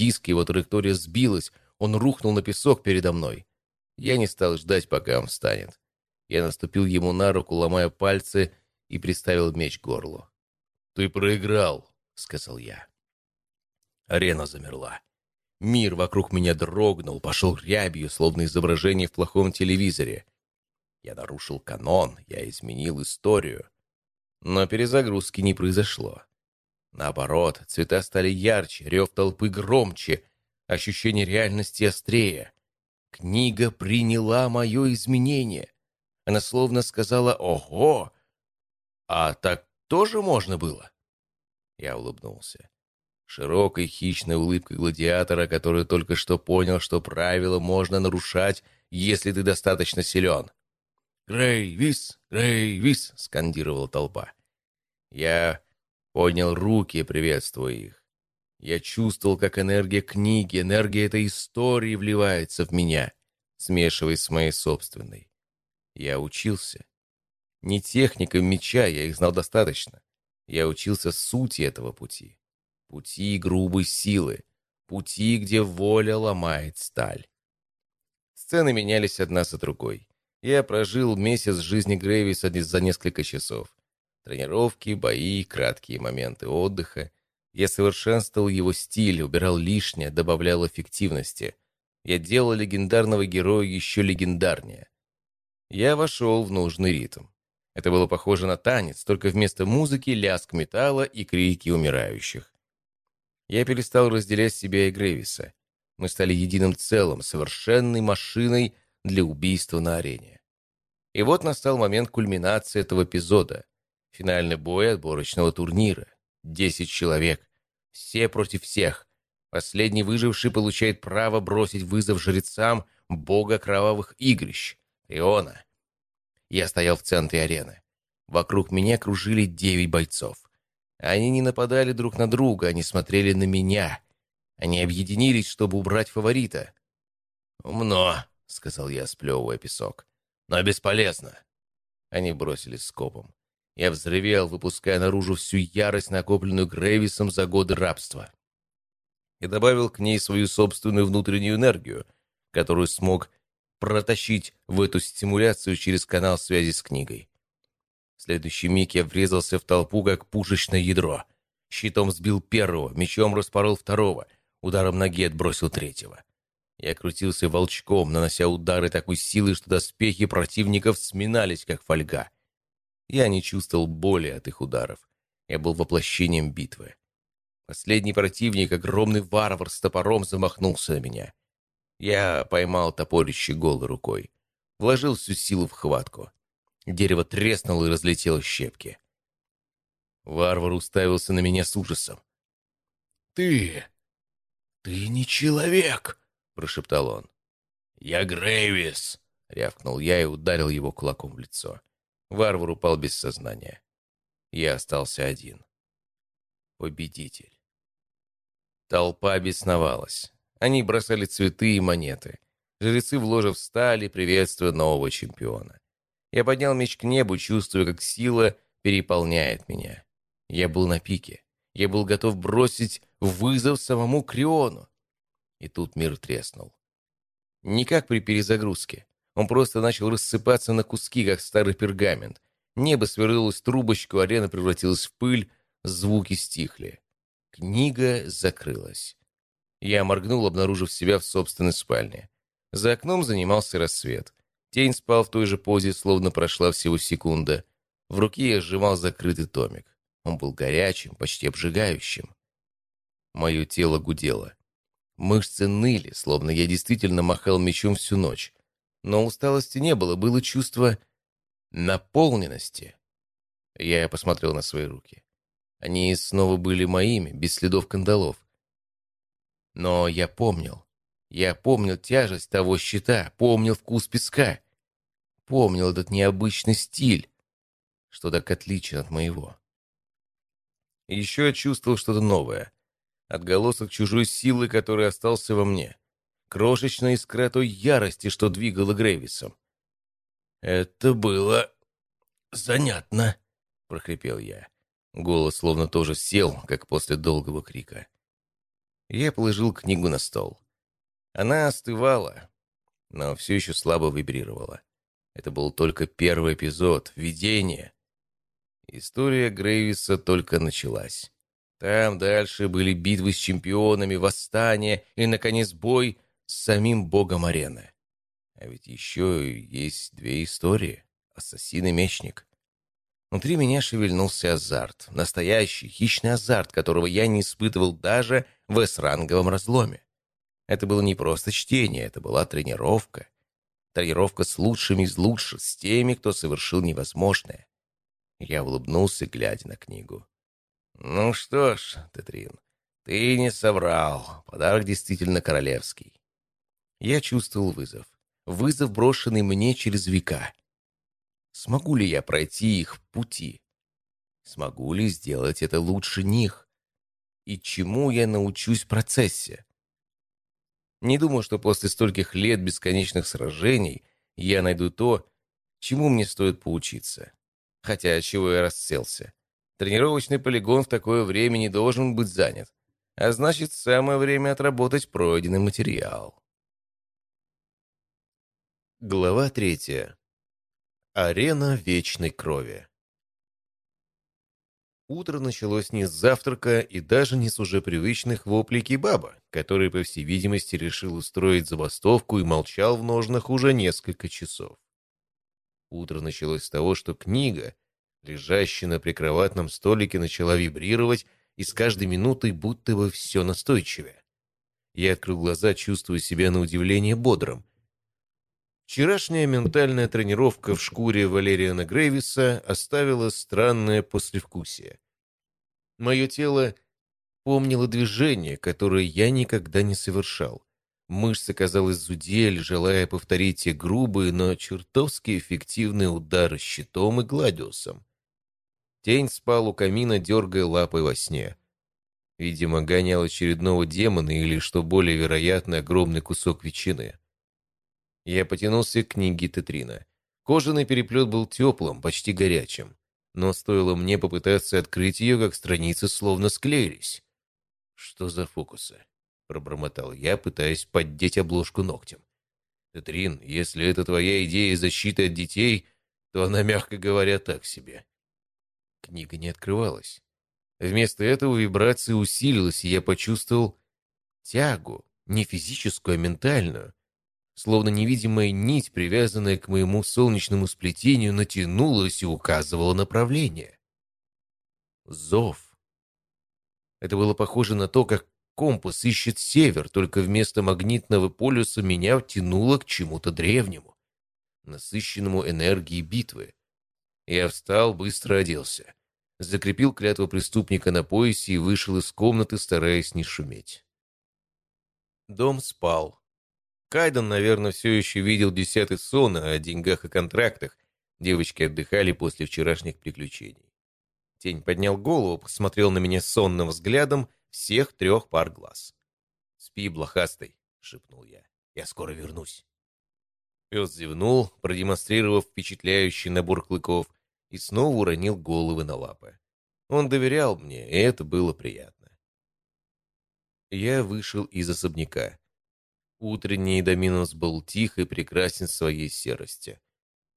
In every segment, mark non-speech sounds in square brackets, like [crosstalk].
диск, его траектория сбилась, он рухнул на песок передо мной. Я не стал ждать, пока он встанет. Я наступил ему на руку, ломая пальцы, и приставил меч к горлу. «Ты проиграл», — сказал я. Арена замерла. Мир вокруг меня дрогнул, пошел рябью, словно изображение в плохом телевизоре. Я нарушил канон, я изменил историю. Но перезагрузки не произошло. Наоборот, цвета стали ярче, рев толпы громче, ощущение реальности острее. Книга приняла мое изменение. Она словно сказала «Ого!» А так тоже можно было? Я улыбнулся. Широкой хищной улыбкой гладиатора, который только что понял, что правила можно нарушать, если ты достаточно силен. «Грейвис! Грейвис!» — скандировала толпа. Я поднял руки, приветствуя их. Я чувствовал, как энергия книги, энергия этой истории вливается в меня, смешиваясь с моей собственной. Я учился. Не техникам меча, я их знал достаточно. Я учился сути этого пути. Пути грубой силы. Пути, где воля ломает сталь. Сцены менялись одна за другой. Я прожил месяц жизни Грейвиса за несколько часов. Тренировки, бои, краткие моменты отдыха. Я совершенствовал его стиль, убирал лишнее, добавлял эффективности. Я делал легендарного героя еще легендарнее. Я вошел в нужный ритм. Это было похоже на танец, только вместо музыки лязг металла и крики умирающих. Я перестал разделять себя и Грейвиса. Мы стали единым целым, совершенной машиной для убийства на арене. И вот настал момент кульминации этого эпизода. Финальный бой отборочного турнира. Десять человек. Все против всех. Последний выживший получает право бросить вызов жрецам бога кровавых игрищ. Иона. Я стоял в центре арены. Вокруг меня кружили девять бойцов. Они не нападали друг на друга, они смотрели на меня. Они объединились, чтобы убрать фаворита. «Умно», — сказал я, сплевывая песок. «Но бесполезно». Они бросились скопом. Я взревел, выпуская наружу всю ярость, накопленную Грейвисом за годы рабства. И добавил к ней свою собственную внутреннюю энергию, которую смог протащить в эту стимуляцию через канал связи с книгой. В следующий миг я врезался в толпу, как пушечное ядро. Щитом сбил первого, мечом распорол второго, ударом ноги отбросил третьего. Я крутился волчком, нанося удары такой силы, что доспехи противников сминались, как фольга. Я не чувствовал боли от их ударов. Я был воплощением битвы. Последний противник, огромный варвар с топором, замахнулся на меня. Я поймал топорище голой рукой. Вложил всю силу в хватку. Дерево треснуло и разлетело щепки. Варвар уставился на меня с ужасом. «Ты... ты не человек!» — прошептал он. «Я Грейвис!» — рявкнул я и ударил его кулаком в лицо. Варвар упал без сознания. Я остался один. Победитель. Толпа бесновалась. Они бросали цветы и монеты. Жрецы в ложе встали, приветствуя нового чемпиона. Я поднял меч к небу, чувствуя, как сила переполняет меня. Я был на пике. Я был готов бросить вызов самому Криону. И тут мир треснул. Не как при перезагрузке. Он просто начал рассыпаться на куски, как старый пергамент. Небо сверлилось трубочку, арена превратилась в пыль, звуки стихли. Книга закрылась. Я моргнул, обнаружив себя в собственной спальне. За окном занимался рассвет. Тень спал в той же позе, словно прошла всего секунда. В руке я сжимал закрытый томик. Он был горячим, почти обжигающим. Мое тело гудело. Мышцы ныли, словно я действительно махал мечом всю ночь. Но усталости не было, было чувство наполненности. Я посмотрел на свои руки. Они снова были моими, без следов кандалов. Но я помнил. Я помнил тяжесть того щита, помнил вкус песка. Помнил этот необычный стиль, что так отличен от моего. Еще я чувствовал что-то новое. Отголосок чужой силы, который остался во мне. Крошечная искра той ярости, что двигала Грейвисом. «Это было занятно», — прохрипел я. Голос словно тоже сел, как после долгого крика. Я положил книгу на стол. Она остывала, но все еще слабо вибрировала. Это был только первый эпизод, видение. История Грейвиса только началась. Там дальше были битвы с чемпионами, восстания и, наконец, бой с самим богом арены. А ведь еще есть две истории. Ассасин и мечник. Внутри меня шевельнулся азарт. Настоящий, хищный азарт, которого я не испытывал даже в эсранговом разломе. Это было не просто чтение, это была тренировка. Тренировка с лучшими из лучших, с теми, кто совершил невозможное. Я улыбнулся, глядя на книгу. «Ну что ж, Тетрин, ты не соврал. Подарок действительно королевский». Я чувствовал вызов. Вызов, брошенный мне через века. Смогу ли я пройти их пути? Смогу ли сделать это лучше них? И чему я научусь в процессе? Не думаю, что после стольких лет бесконечных сражений я найду то, чему мне стоит поучиться. Хотя от чего я расселся. Тренировочный полигон в такое время не должен быть занят. А значит, самое время отработать пройденный материал. Глава третья. Арена вечной крови. Утро началось не с завтрака и даже не с уже привычных воплей кебаба, который, по всей видимости, решил устроить забастовку и молчал в ножнах уже несколько часов. Утро началось с того, что книга, лежащая на прикроватном столике, начала вибрировать, и с каждой минутой будто бы все настойчивее. Я открыл глаза, чувствуя себя на удивление бодрым, Вчерашняя ментальная тренировка в шкуре Валериана Грейвиса оставила странное послевкусие. Мое тело помнило движение, которое я никогда не совершал. Мышцы, казалось, зудели, желая повторить те грубые, но чертовски эффективные удары щитом и гладиусом. Тень спал у камина, дергая лапой во сне. Видимо, гонял очередного демона или, что более вероятно, огромный кусок ветчины. Я потянулся к книге Тетрина. Кожаный переплет был теплым, почти горячим. Но стоило мне попытаться открыть ее, как страницы словно склеились. «Что за фокусы?» — пробормотал я, пытаясь поддеть обложку ногтем. «Тетрин, если это твоя идея защиты от детей, то она, мягко говоря, так себе». Книга не открывалась. Вместо этого вибрация усилилась, и я почувствовал тягу, не физическую, а ментальную, словно невидимая нить, привязанная к моему солнечному сплетению, натянулась и указывала направление. Зов. Это было похоже на то, как компас ищет север, только вместо магнитного полюса меня тянуло к чему-то древнему, насыщенному энергией битвы. Я встал, быстро оделся, закрепил клятву преступника на поясе и вышел из комнаты, стараясь не шуметь. Дом спал. Кайден, наверное, все еще видел десятый сон о деньгах и контрактах. Девочки отдыхали после вчерашних приключений. Тень поднял голову, посмотрел на меня сонным взглядом всех трех пар глаз. «Спи, блохастый», — шепнул я. «Я скоро вернусь». Пес зевнул, продемонстрировав впечатляющий набор клыков, и снова уронил головы на лапы. Он доверял мне, и это было приятно. Я вышел из особняка. Утренний Доминус был тих и прекрасен в своей серости.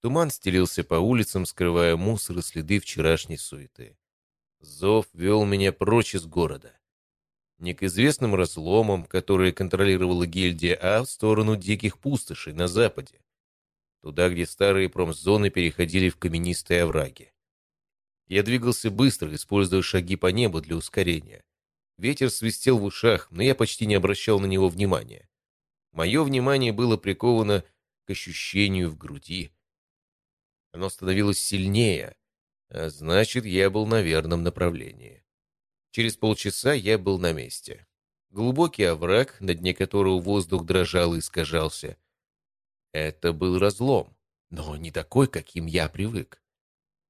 Туман стелился по улицам, скрывая мусор и следы вчерашней суеты. Зов вел меня прочь из города. Не к известным разломам, которые контролировала гильдия, а в сторону диких пустошей на западе. Туда, где старые промзоны переходили в каменистые овраги. Я двигался быстро, используя шаги по небу для ускорения. Ветер свистел в ушах, но я почти не обращал на него внимания. Мое внимание было приковано к ощущению в груди. Оно становилось сильнее, а значит, я был на верном направлении. Через полчаса я был на месте. Глубокий овраг, на дне которого воздух дрожал и искажался. Это был разлом, но не такой, каким я привык.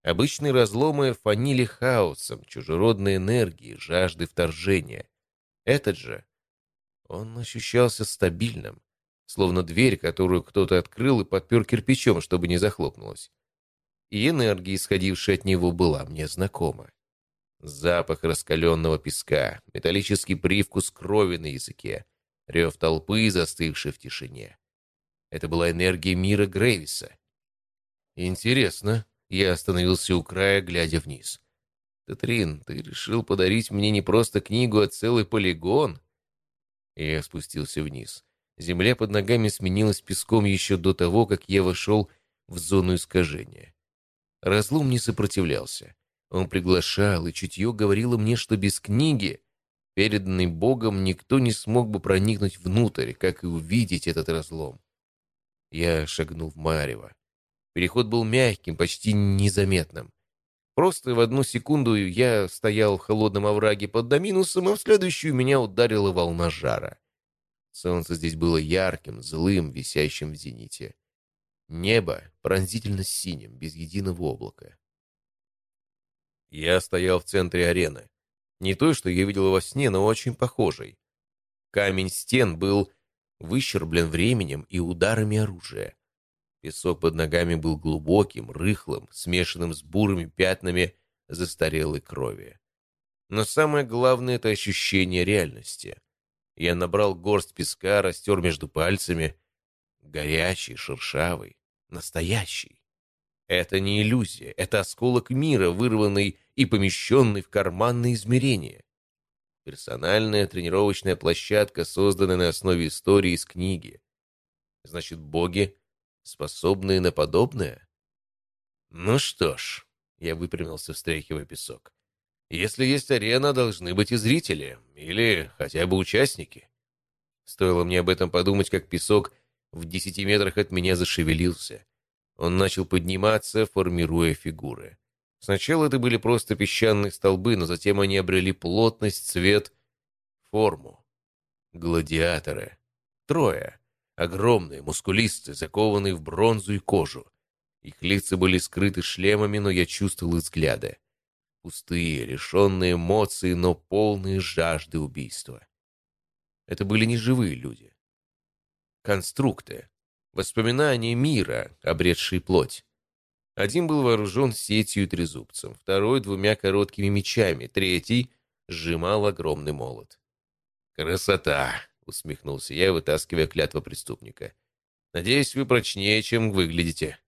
Обычные разломы фанили хаосом, чужеродной энергией, жаждой вторжения. Этот же он ощущался стабильным, словно дверь, которую кто-то открыл и подпер кирпичом, чтобы не захлопнулась. И энергия, исходившая от него, была мне знакома. Запах раскаленного песка, металлический привкус крови на языке, рев толпы, застывшей в тишине. Это была энергия мира Грейвиса. Интересно, я остановился у края, глядя вниз. «Татрин, ты решил подарить мне не просто книгу, а целый полигон?» Я спустился вниз. Земля под ногами сменилась песком еще до того, как я вошел в зону искажения. Разлом не сопротивлялся. Он приглашал, и чутье говорило мне, что без книги, переданной Богом, никто не смог бы проникнуть внутрь, как и увидеть этот разлом. Я шагнул в Марево. Переход был мягким, почти незаметным. Просто в одну секунду я стоял в холодном овраге под доминусом, а в следующую меня ударила волна жара. Солнце здесь было ярким, злым, висящим в зените. Небо пронзительно синим, без единого облака. Я стоял в центре арены. Не той, что я видел во сне, но очень похожей. Камень стен был выщерблен временем и ударами оружия. Песок под ногами был глубоким, рыхлым, смешанным с бурыми пятнами застарелой крови. Но самое главное — это ощущение реальности. Я набрал горсть песка, растер между пальцами. Горячий, шершавый, настоящий. Это не иллюзия, это осколок мира, вырванный и помещенный в карманное измерение. Персональная тренировочная площадка, созданная на основе истории из книги. Значит, боги способные на подобное? Ну что ж, я выпрямился, встряхивая песок. Если есть арена, должны быть и зрители, или хотя бы участники. Стоило мне об этом подумать, как песок в десяти метрах от меня зашевелился. Он начал подниматься, формируя фигуры. Сначала это были просто песчаные столбы, но затем они обрели плотность, цвет, форму. Гладиаторы. Трое. Огромные, мускулистые, закованные в бронзу и кожу. Их лица были скрыты шлемами, но я чувствовал взгляды. Пустые, лишенные эмоций, но полные жажды убийства. Это были не живые люди. Конструкты. Воспоминания мира, обретшие плоть. Один был вооружен сетью и трезубцем, второй — двумя короткими мечами, третий сжимал огромный молот. «Красота!» — усмехнулся я, вытаскивая клятва преступника. «Надеюсь, вы прочнее, чем выглядите».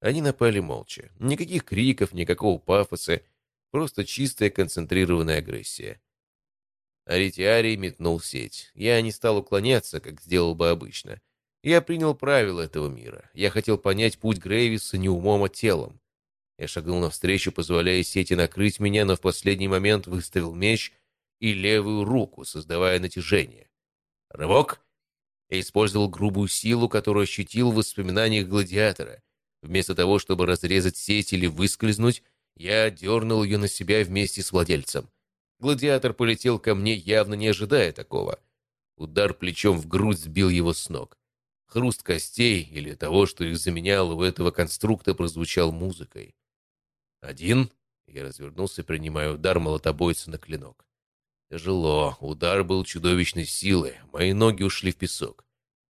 Они напали молча. Никаких криков, никакого пафоса, просто чистая концентрированная агрессия. Аритиарий метнул сеть. Я не стал уклоняться, как сделал бы обычно. Я принял правила этого мира. Я хотел понять путь Грейвиса не умом, а телом. Я шагнул навстречу, позволяя сети накрыть меня, но в последний момент выставил меч и левую руку, создавая натяжение. Рывок. Я использовал грубую силу, которую ощутил в воспоминаниях гладиатора. Вместо того, чтобы разрезать сеть или выскользнуть, я дернул ее на себя вместе с владельцем. Гладиатор полетел ко мне, явно не ожидая такого. Удар плечом в грудь сбил его с ног. Хруст костей или того, что их заменяло у этого конструкта, прозвучал музыкой. «Один?» — я развернулся, принимая удар молотобойца на клинок. Тяжело. Удар был чудовищной силы. Мои ноги ушли в песок.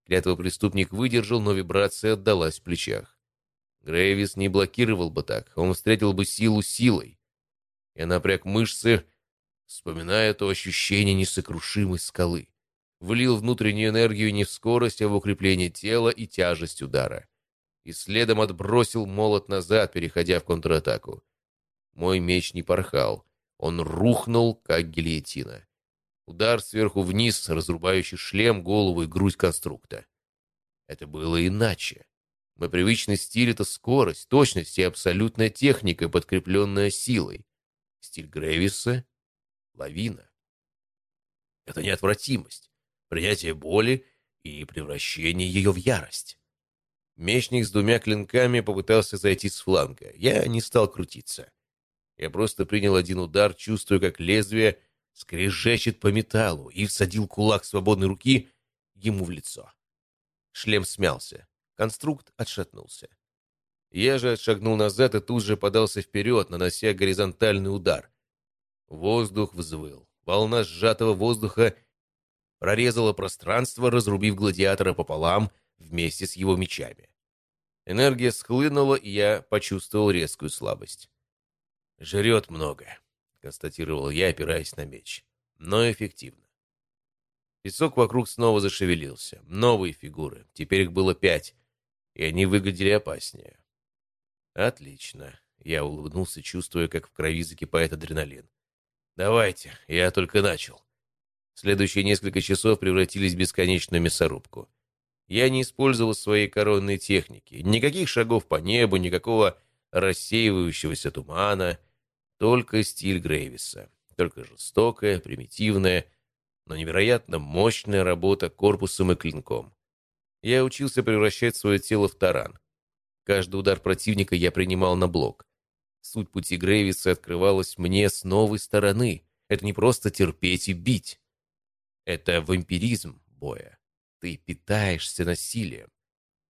Клятва преступник выдержал, но вибрация отдалась в плечах. Грейвис не блокировал бы так. Он встретил бы силу силой. Я напряг мышцы, вспоминая то ощущение несокрушимой скалы. Влил внутреннюю энергию не в скорость, а в укрепление тела и тяжесть удара. И следом отбросил молот назад, переходя в контратаку. Мой меч не порхал. Он рухнул, как гильотина. Удар сверху вниз, разрубающий шлем, голову и грудь конструкта. Это было иначе. Мой привычный стиль — это скорость, точность и абсолютная техника, подкрепленная силой. Стиль Грейвиса — лавина. Это неотвратимость, принятие боли и превращение ее в ярость. Мечник с двумя клинками попытался зайти с фланга. Я не стал крутиться. Я просто принял один удар, чувствуя, как лезвие скрежещет по металлу, и всадил кулак свободной руки ему в лицо. Шлем смялся. Конструкт отшатнулся. Я же отшагнул назад и тут же подался вперед, нанося горизонтальный удар. Воздух взвыл. Волна сжатого воздуха прорезала пространство, разрубив гладиатора пополам вместе с его мечами. Энергия схлынула, и я почувствовал резкую слабость. Жрет много. — констатировал я, опираясь на меч. «Но эффективно». Песок вокруг снова зашевелился. Новые фигуры. Теперь их было пять, и они выглядели опаснее. «Отлично». Я улыбнулся, чувствуя, как в крови закипает адреналин. «Давайте, я только начал». Следующие несколько часов превратились в бесконечную мясорубку. Я не использовал своей коронной техники. Никаких шагов по небу, никакого рассеивающегося тумана. Только стиль Грейвиса. Только жестокая, примитивная, но невероятно мощная работа корпусом и клинком. Я учился превращать свое тело в таран. Каждый удар противника я принимал на блок. Суть пути Грейвиса открывалась мне с новой стороны. Это не просто терпеть и бить. Это вампиризм боя. Ты питаешься насилием.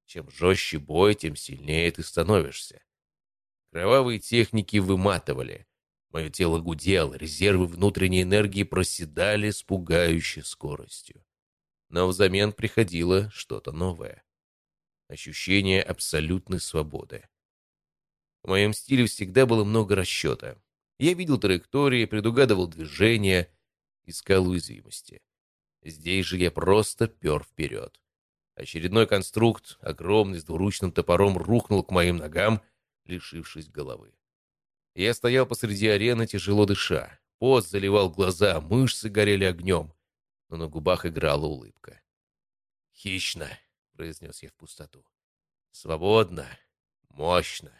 Чем жестче бой, тем сильнее ты становишься. Кровавые техники выматывали. Мое тело гудело, резервы внутренней энергии проседали с пугающей скоростью. Но взамен приходило что-то новое. Ощущение абсолютной свободы. В моем стиле всегда было много расчета. Я видел траектории, предугадывал движения, искал уязвимости. Здесь же я просто пер вперед. Очередной конструкт, огромный, с двуручным топором, рухнул к моим ногам, лишившись головы. Я стоял посреди арены, тяжело дыша. Пот заливал глаза, мышцы горели огнем, но на губах играла улыбка. «Хищно», — произнес я в пустоту. «Свободно, мощно».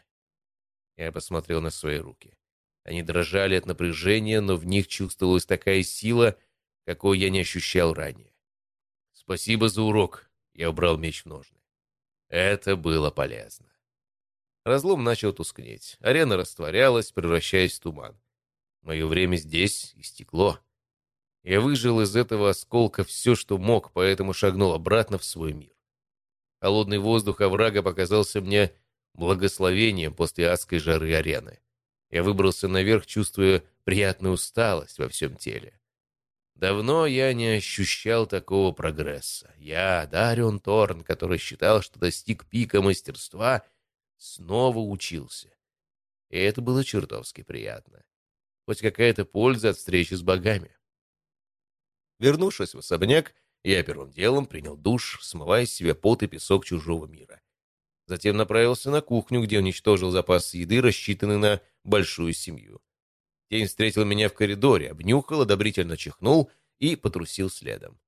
Я посмотрел на свои руки. Они дрожали от напряжения, но в них чувствовалась такая сила, какой я не ощущал ранее. «Спасибо за урок», — я убрал меч в ножны. Это было полезно. Разлом начал тускнеть. Арена растворялась, превращаясь в туман. Мое время здесь истекло. Я выжил из этого осколка все, что мог, поэтому шагнул обратно в свой мир. Холодный воздух оврага показался мне благословением после адской жары арены. Я выбрался наверх, чувствуя приятную усталость во всем теле. Давно я не ощущал такого прогресса. Я, Дарион Торн, который считал, что достиг пика мастерства — снова учился. И это было чертовски приятно. Хоть какая-то польза от встречи с богами. Вернувшись в особняк, я первым делом принял душ, смывая с себя пот и песок чужого мира. Затем направился на кухню, где уничтожил запас еды, рассчитанный на большую семью. Тень встретил меня в коридоре, обнюхал, одобрительно чихнул и потрусил следом.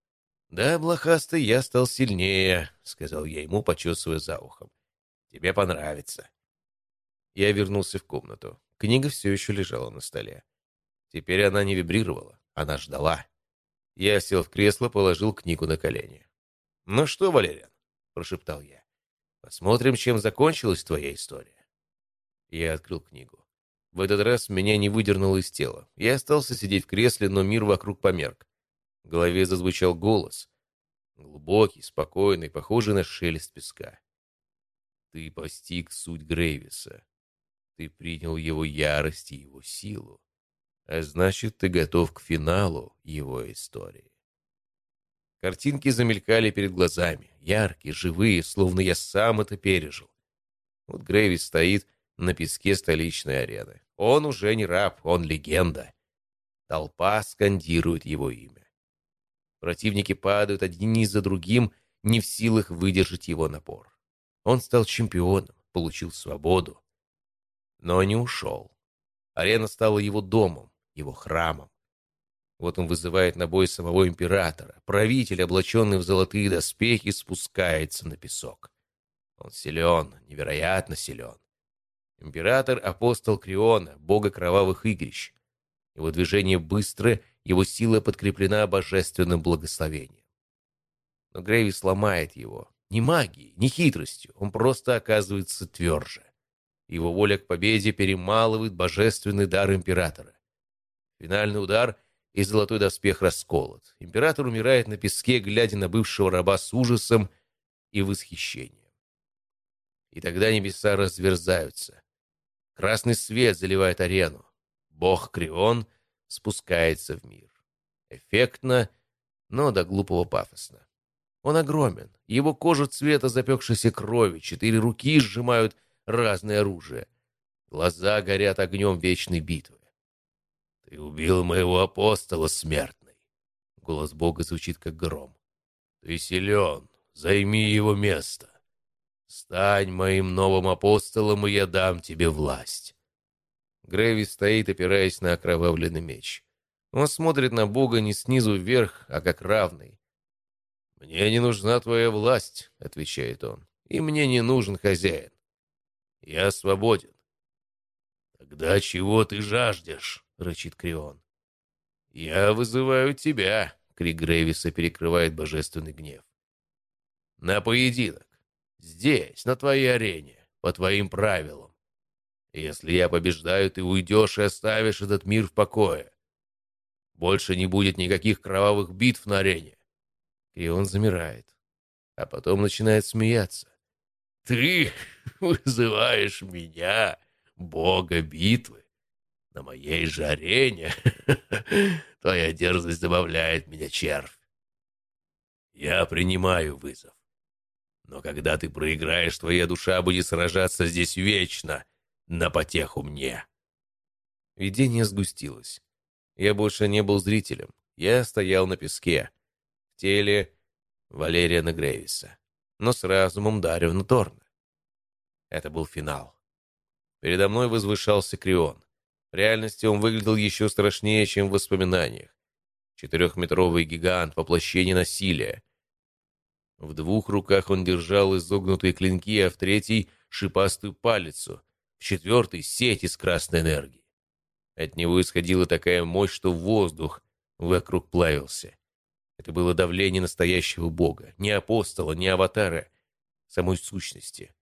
«Да, блохастый, я стал сильнее», — сказал я ему, почесывая за ухом. Тебе понравится». Я вернулся в комнату. Книга все еще лежала на столе. Теперь она не вибрировала, она ждала. Я сел в кресло, положил книгу на колени. «Ну что, Валериан?» — прошептал я. «Посмотрим, чем закончилась твоя история». Я открыл книгу. В этот раз меня не выдернуло из тела. Я остался сидеть в кресле, но мир вокруг померк. В голове зазвучал голос. Глубокий, спокойный, похожий на шелест песка. Ты постиг суть Грейвиса. Ты принял его ярость и его силу. А значит, ты готов к финалу его истории. Картинки замелькали перед глазами, яркие, живые, словно я сам это пережил. Вот Грейвис стоит на песке столичной арены. Он уже не раб, он легенда. Толпа скандирует его имя. Противники падают один за другим, не в силах выдержать его напор. Он стал чемпионом, получил свободу. Но не ушел. Арена стала его домом, его храмом. Вот он вызывает на бой самого императора. Правитель, облаченный в золотые доспехи, спускается на песок. Он силен, невероятно силен. Император — апостол Криона, бога кровавых игрищ. Его движение быстрое, его сила подкреплена божественным благословением. Но Грейвис ломает его, не магией, не хитростью, он просто оказывается тверже. Его воля к победе перемалывает божественный дар императора. Финальный удар, и золотой доспех расколот. Император умирает на песке, глядя на бывшего раба с ужасом и восхищением. И тогда небеса разверзаются. Красный свет заливает арену. Бог Крион спускается в мир. Эффектно, но до глупого пафосно. Он огромен. Его кожа цвета запекшейся крови, четыре руки сжимают разное оружие. Глаза горят огнем вечной битвы. Ты «Ты убил моего апостола, смертный!» Голос Бога звучит как гром. «Ты силен, займи его место. Стань моим новым апостолом, и я дам тебе власть». Грэви стоит, опираясь на окровавленный меч. Он смотрит на Бога не снизу вверх, а как равный. «Мне не нужна твоя власть», — отвечает он, — «и мне не нужен хозяин. Я свободен». «Тогда чего ты жаждешь?» — рычит Крион. «Я вызываю тебя», — крик Грейвиса перекрывает божественный гнев. «На поединок. Здесь, на твоей арене, по твоим правилам. Если я побеждаю, ты уйдешь и оставишь этот мир в покое. Больше не будет никаких кровавых битв на арене. И он замирает, а потом начинает смеяться. Ты [laughs] вызываешь меня, бога битвы, на моей же арене. [laughs] Твоя дерзость добавляет меня червь. Я принимаю вызов. Но когда ты проиграешь, твоя душа будет сражаться здесь вечно, на потеху мне. Видение сгустилось. Я больше не был зрителем. Я стоял на песке. В теле Валериана Грейвиса. Но с разумом Дариона Торна. Это был финал. Передо мной возвышался Крион. В реальности он выглядел еще страшнее, чем в воспоминаниях. Четырехметровый гигант, воплощение насилия. В двух руках он держал изогнутые клинки, а в третьей — шипастую палицу — четвертый — сеть из красной энергии. От него исходила такая мощь, что воздух вокруг плавился. Это было давление настоящего бога, не апостола, не аватара, самой сущности.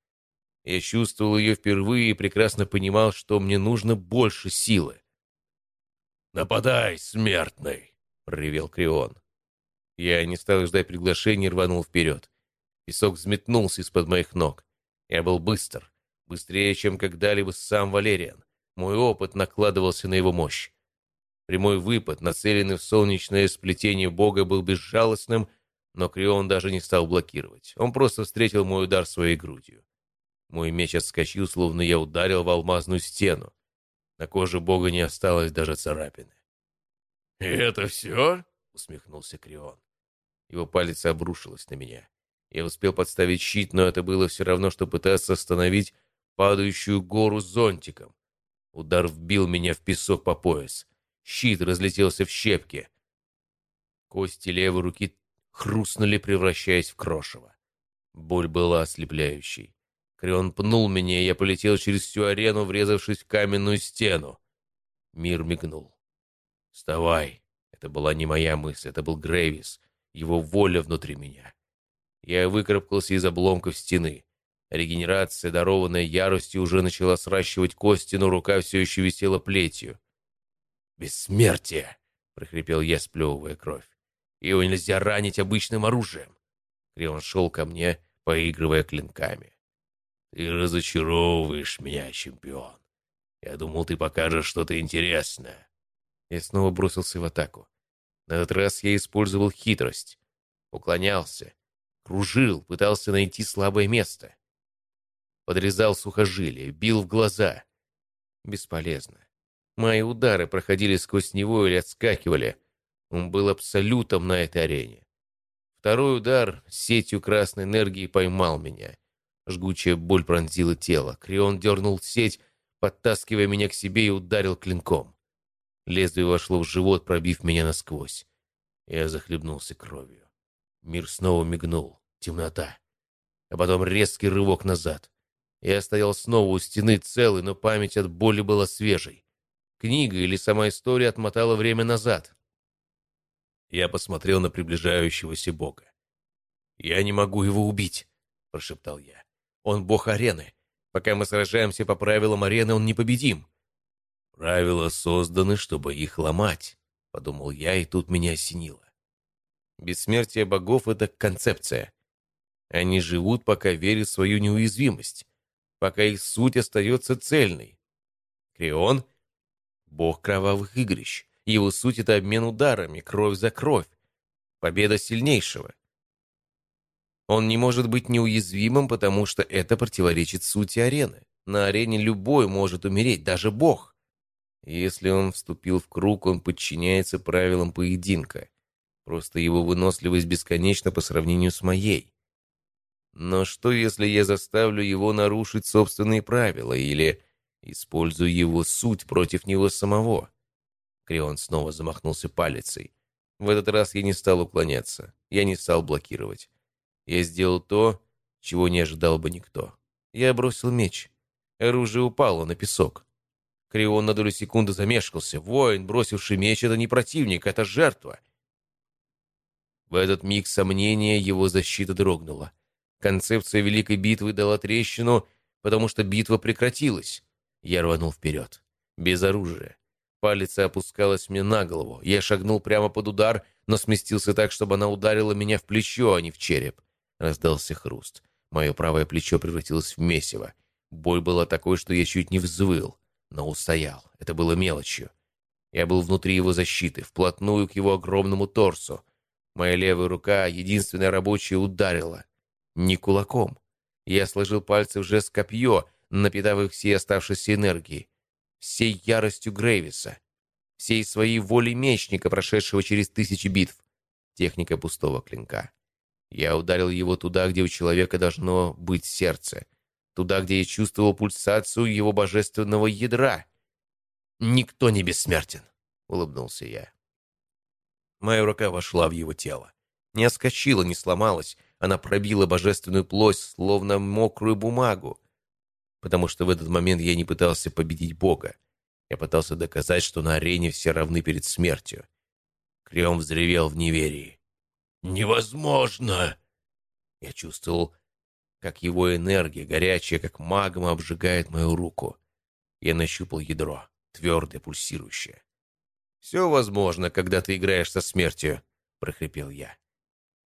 Я чувствовал ее впервые и прекрасно понимал, что мне нужно больше силы. «Нападай, смертный!» — ревел Крион. Я не стал ждать приглашения и рванул вперед. Песок взметнулся из-под моих ног. Я был быстр, Быстрее, чем когда-либо сам Валериан. Мой опыт накладывался на его мощь. Прямой выпад, нацеленный в солнечное сплетение бога, был безжалостным, но Крион даже не стал блокировать. Он просто встретил мой удар своей грудью. Мой меч отскочил, словно я ударил в алмазную стену. На коже бога не осталось даже царапины. «И это все?» — усмехнулся Крион. Его палец обрушилась на меня. Я успел подставить щит, но это было все равно, что пытаться остановить падающую гору зонтиком. Удар вбил меня в песок по пояс. Щит разлетелся в щепки. Кости левой руки хрустнули, превращаясь в крошево. Боль была ослепляющей. Крион пнул меня, и я полетел через всю арену, врезавшись в каменную стену. Мир мигнул. «Вставай!» Это была не моя мысль, это был Грейвис, его воля внутри меня. Я выкарабкался из обломков стены. Регенерация, дарованная яростью, уже начала сращивать кости, но рука все еще висела плетью. «Бессмертие!» — прохрипел я, сплевывая кровь. «Его нельзя ранить обычным оружием!» Крион шел ко мне, поигрывая клинками. «Ты разочаровываешь меня, чемпион. Я думал, ты покажешь что-то интересное». Я снова бросился в атаку. На этот раз я использовал хитрость. Уклонялся, кружил, пытался найти слабое место подрезал сухожилия, бил в глаза. Бесполезно. Мои удары проходили сквозь него или отскакивали. Он был абсолютом на этой арене. Второй удар сетью красной энергии поймал меня. Жгучая боль пронзила тело. Крион дернул сеть, подтаскивая меня к себе и ударил клинком. Лезвие вошло в живот, пробив меня насквозь. Я захлебнулся кровью. Мир снова мигнул. Темнота. А потом резкий рывок назад. Я стоял снова у стены целый, но память от боли была свежей. Книга или сама история отмотала время назад. Я посмотрел на приближающегося бога. «Я не могу его убить», — прошептал я. «Он бог арены. Пока мы сражаемся по правилам арены, он непобедим». «Правила созданы, чтобы их ломать», — подумал я, и тут меня осенило. Бессмертие богов — это концепция. Они живут, пока верят в свою неуязвимость пока их суть остается цельной. Крион — бог кровавых игрищ. Его суть — это обмен ударами, кровь за кровь, победа сильнейшего. Он не может быть неуязвимым, потому что это противоречит сути арены. На арене любой может умереть, даже бог. Если он вступил в круг, он подчиняется правилам поединка. Просто его выносливость бесконечна по сравнению с моей. Но что, если я заставлю его нарушить собственные правила или использую его суть против него самого? Крион снова замахнулся палицей. В этот раз я не стал уклоняться, я не стал блокировать. Я сделал то, чего не ожидал бы никто. Я бросил меч. Оружие упало на песок. Крион на долю секунды замешкался. Воин, бросивший меч, это не противник, это жертва. В этот миг сомнения его защита дрогнула. Концепция Великой Битвы дала трещину, потому что битва прекратилась. Я рванул вперед. Без оружия. Палец опускалась мне на голову. Я шагнул прямо под удар, но сместился так, чтобы она ударила меня в плечо, а не в череп. Раздался хруст. Мое правое плечо превратилось в месиво. Боль была такой, что я чуть не взвыл, но устоял. Это было мелочью. Я был внутри его защиты, вплотную к его огромному торсу. Моя левая рука, единственная рабочая, ударила. Не кулаком. Я сложил пальцы в жест копье, напитав их всей оставшейся энергией. Всей яростью Грейвиса. Всей своей волей мечника, прошедшего через тысячи битв. Техника пустого клинка. Я ударил его туда, где у человека должно быть сердце. Туда, где я чувствовал пульсацию его божественного ядра. «Никто не бессмертен», — улыбнулся я. Моя рука вошла в его тело. Не отскочила, не сломалась. Она пробила божественную плоть, словно мокрую бумагу. Потому что в этот момент я не пытался победить Бога. Я пытался доказать, что на арене все равны перед смертью. Крем взревел в неверии. «Невозможно!» Я чувствовал, как его энергия, горячая, как магма, обжигает мою руку. Я нащупал ядро, твердое, пульсирующее. «Все возможно, когда ты играешь со смертью», — прохрипел я.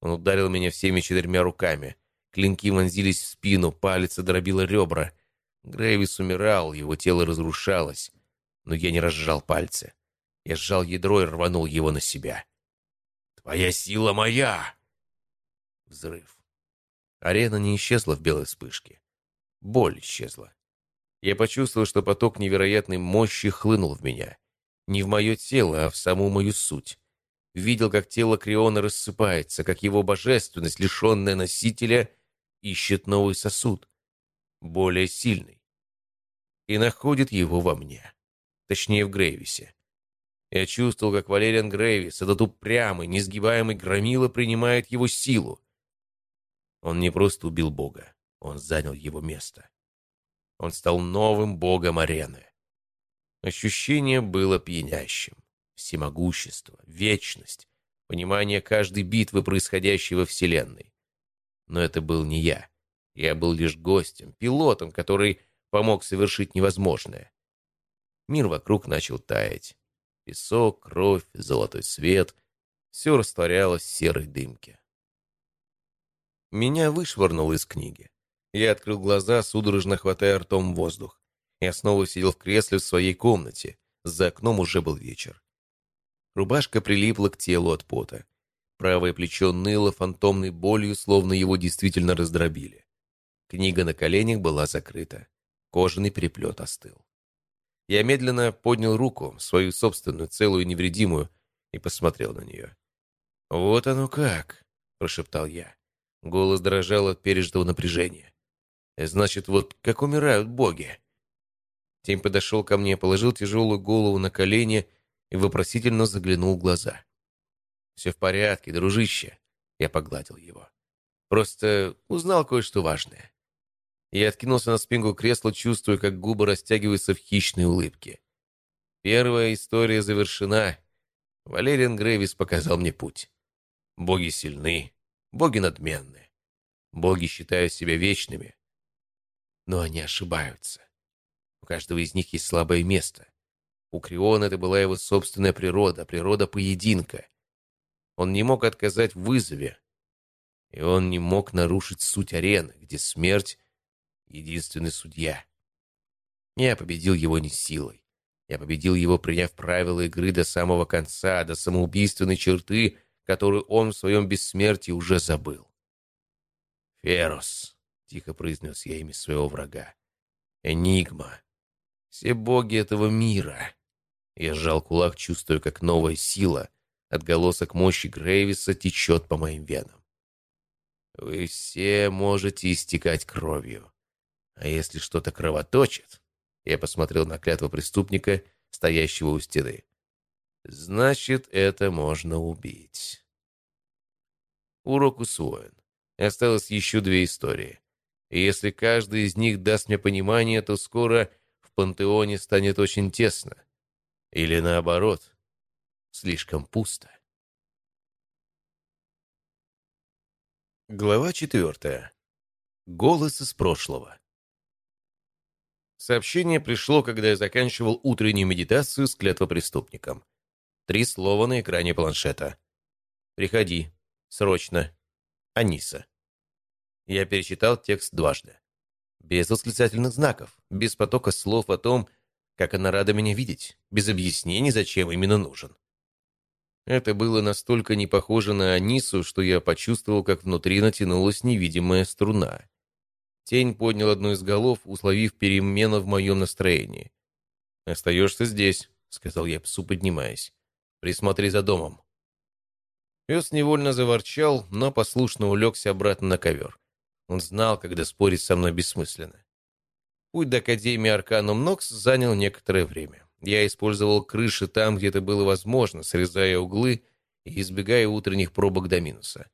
Он ударил меня всеми четырьмя руками. Клинки вонзились в спину, палец дробило ребра. Грейвис умирал, его тело разрушалось. Но я не разжал пальцы. Я сжал ядро и рванул его на себя. «Твоя сила моя!» Взрыв. Арена не исчезла в белой вспышке. Боль исчезла. Я почувствовал, что поток невероятной мощи хлынул в меня. Не в мое тело, а в саму мою суть. Видел, как тело Криона рассыпается, как его божественность, лишенная носителя, ищет новый сосуд, более сильный, и находит его во мне, точнее в Грейвисе. Я чувствовал, как Валериан Грейвис, этот упрямый, несгибаемый громила, принимает его силу. Он не просто убил Бога, он занял его место. Он стал новым богом арены. Ощущение было пьянящим. Всемогущество, вечность, понимание каждой битвы, происходящей во Вселенной. Но это был не я. Я был лишь гостем, пилотом, который помог совершить невозможное. Мир вокруг начал таять. Песок, кровь, золотой свет — все растворялось в серой дымке. Меня вышвырнуло из книги. Я открыл глаза, судорожно хватая ртом воздух. Я снова сидел в кресле в своей комнате. За окном уже был вечер. Рубашка прилипла к телу от пота. Правое плечо ныло фантомной болью, словно его действительно раздробили. Книга на коленях была закрыта. Кожаный переплет остыл. Я медленно поднял руку, свою собственную, целую невредимую, и посмотрел на нее. «Вот оно как!» — прошептал я. Голос дрожал от пережитого напряжения. «Значит, вот как умирают боги!» Тень подошел ко мне, положил тяжелую голову на колени и вопросительно заглянул в глаза. «Все в порядке, дружище!» Я погладил его. «Просто узнал кое-что важное. Я откинулся на спинку кресла, чувствуя, как губы растягиваются в хищной улыбке. Первая история завершена. Валериан Грейвис показал мне путь. Боги сильны, боги надменны. Боги считают себя вечными. Но они ошибаются. У каждого из них есть слабое место. У Криона это была его собственная природа, природа поединка. Он не мог отказать в вызове. И он не мог нарушить суть арены, где смерть единственный судья. Я победил его не силой. Я победил его, приняв правила игры до самого конца, до самоубийственной черты, которую он в своем бессмертии уже забыл. «Ферос», — тихо произнес я имя своего врага, — «Энигма, все боги этого мира, Я сжал кулак, чувствуя, как новая сила, отголосок мощи Грейвиса течет по моим венам. Вы все можете истекать кровью. А если что-то кровоточит... Я посмотрел на клятву преступника, стоящего у стены. Значит, это можно убить. Урок усвоен. Осталось еще две истории. И если каждый из них даст мне понимание, то скоро в пантеоне станет очень тесно. Или наоборот, слишком пусто. Глава четвертая. Голос из прошлого. Сообщение пришло, когда я заканчивал утреннюю медитацию с клятвопреступником. Три слова на экране планшета. «Приходи. Срочно. Аниса». Я перечитал текст дважды. Без восклицательных знаков, без потока слов о том, как она рада меня видеть, без объяснений, зачем именно нужен. Это было настолько не похоже на Анису, что я почувствовал, как внутри натянулась невидимая струна. Тень поднял одну из голов, условив перемену в моем настроении. «Остаешься здесь», — сказал я псу, поднимаясь. «Присмотри за домом». Пес невольно заворчал, но послушно улегся обратно на ковер. Он знал, когда спорить со мной бессмысленно. Путь до Академии Арканум Нокс занял некоторое время. Я использовал крыши там, где это было возможно, срезая углы и избегая утренних пробок до минуса.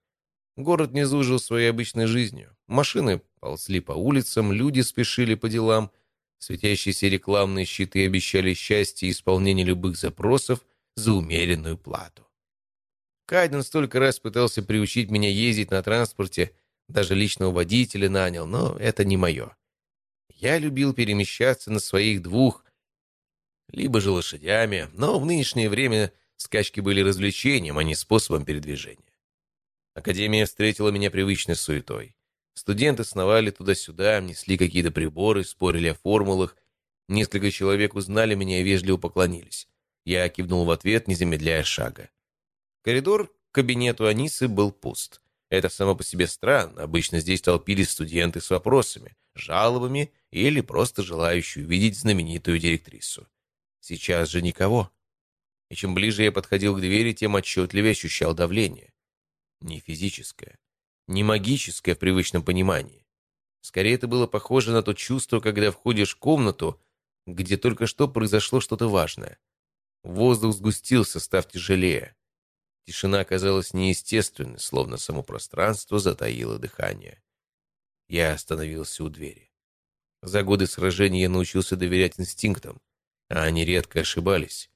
Город не жил своей обычной жизнью. Машины ползли по улицам, люди спешили по делам, светящиеся рекламные щиты обещали счастье и исполнение любых запросов за умеренную плату. Кайден столько раз пытался приучить меня ездить на транспорте, даже личного водителя нанял, но это не мое. Я любил перемещаться на своих двух либо же лошадями, но в нынешнее время скачки были развлечением, а не способом передвижения. Академия встретила меня привычной суетой. Студенты сновали туда-сюда, несли какие-то приборы, спорили о формулах. Несколько человек узнали меня и вежливо поклонились. Я кивнул в ответ, не замедляя шага. Коридор к кабинету Анисы был пуст. Это само по себе странно. Обычно здесь толпились студенты с вопросами, жалобами или просто желающие увидеть знаменитую директрису. Сейчас же никого. И чем ближе я подходил к двери, тем отчетливее ощущал давление. Не физическое, не магическое в привычном понимании. Скорее, это было похоже на то чувство, когда входишь в комнату, где только что произошло что-то важное. Воздух сгустился, став тяжелее. Тишина оказалась неестественной, словно само пространство затаило дыхание. Я остановился у двери. За годы сражений я научился доверять инстинктам а они редко ошибались.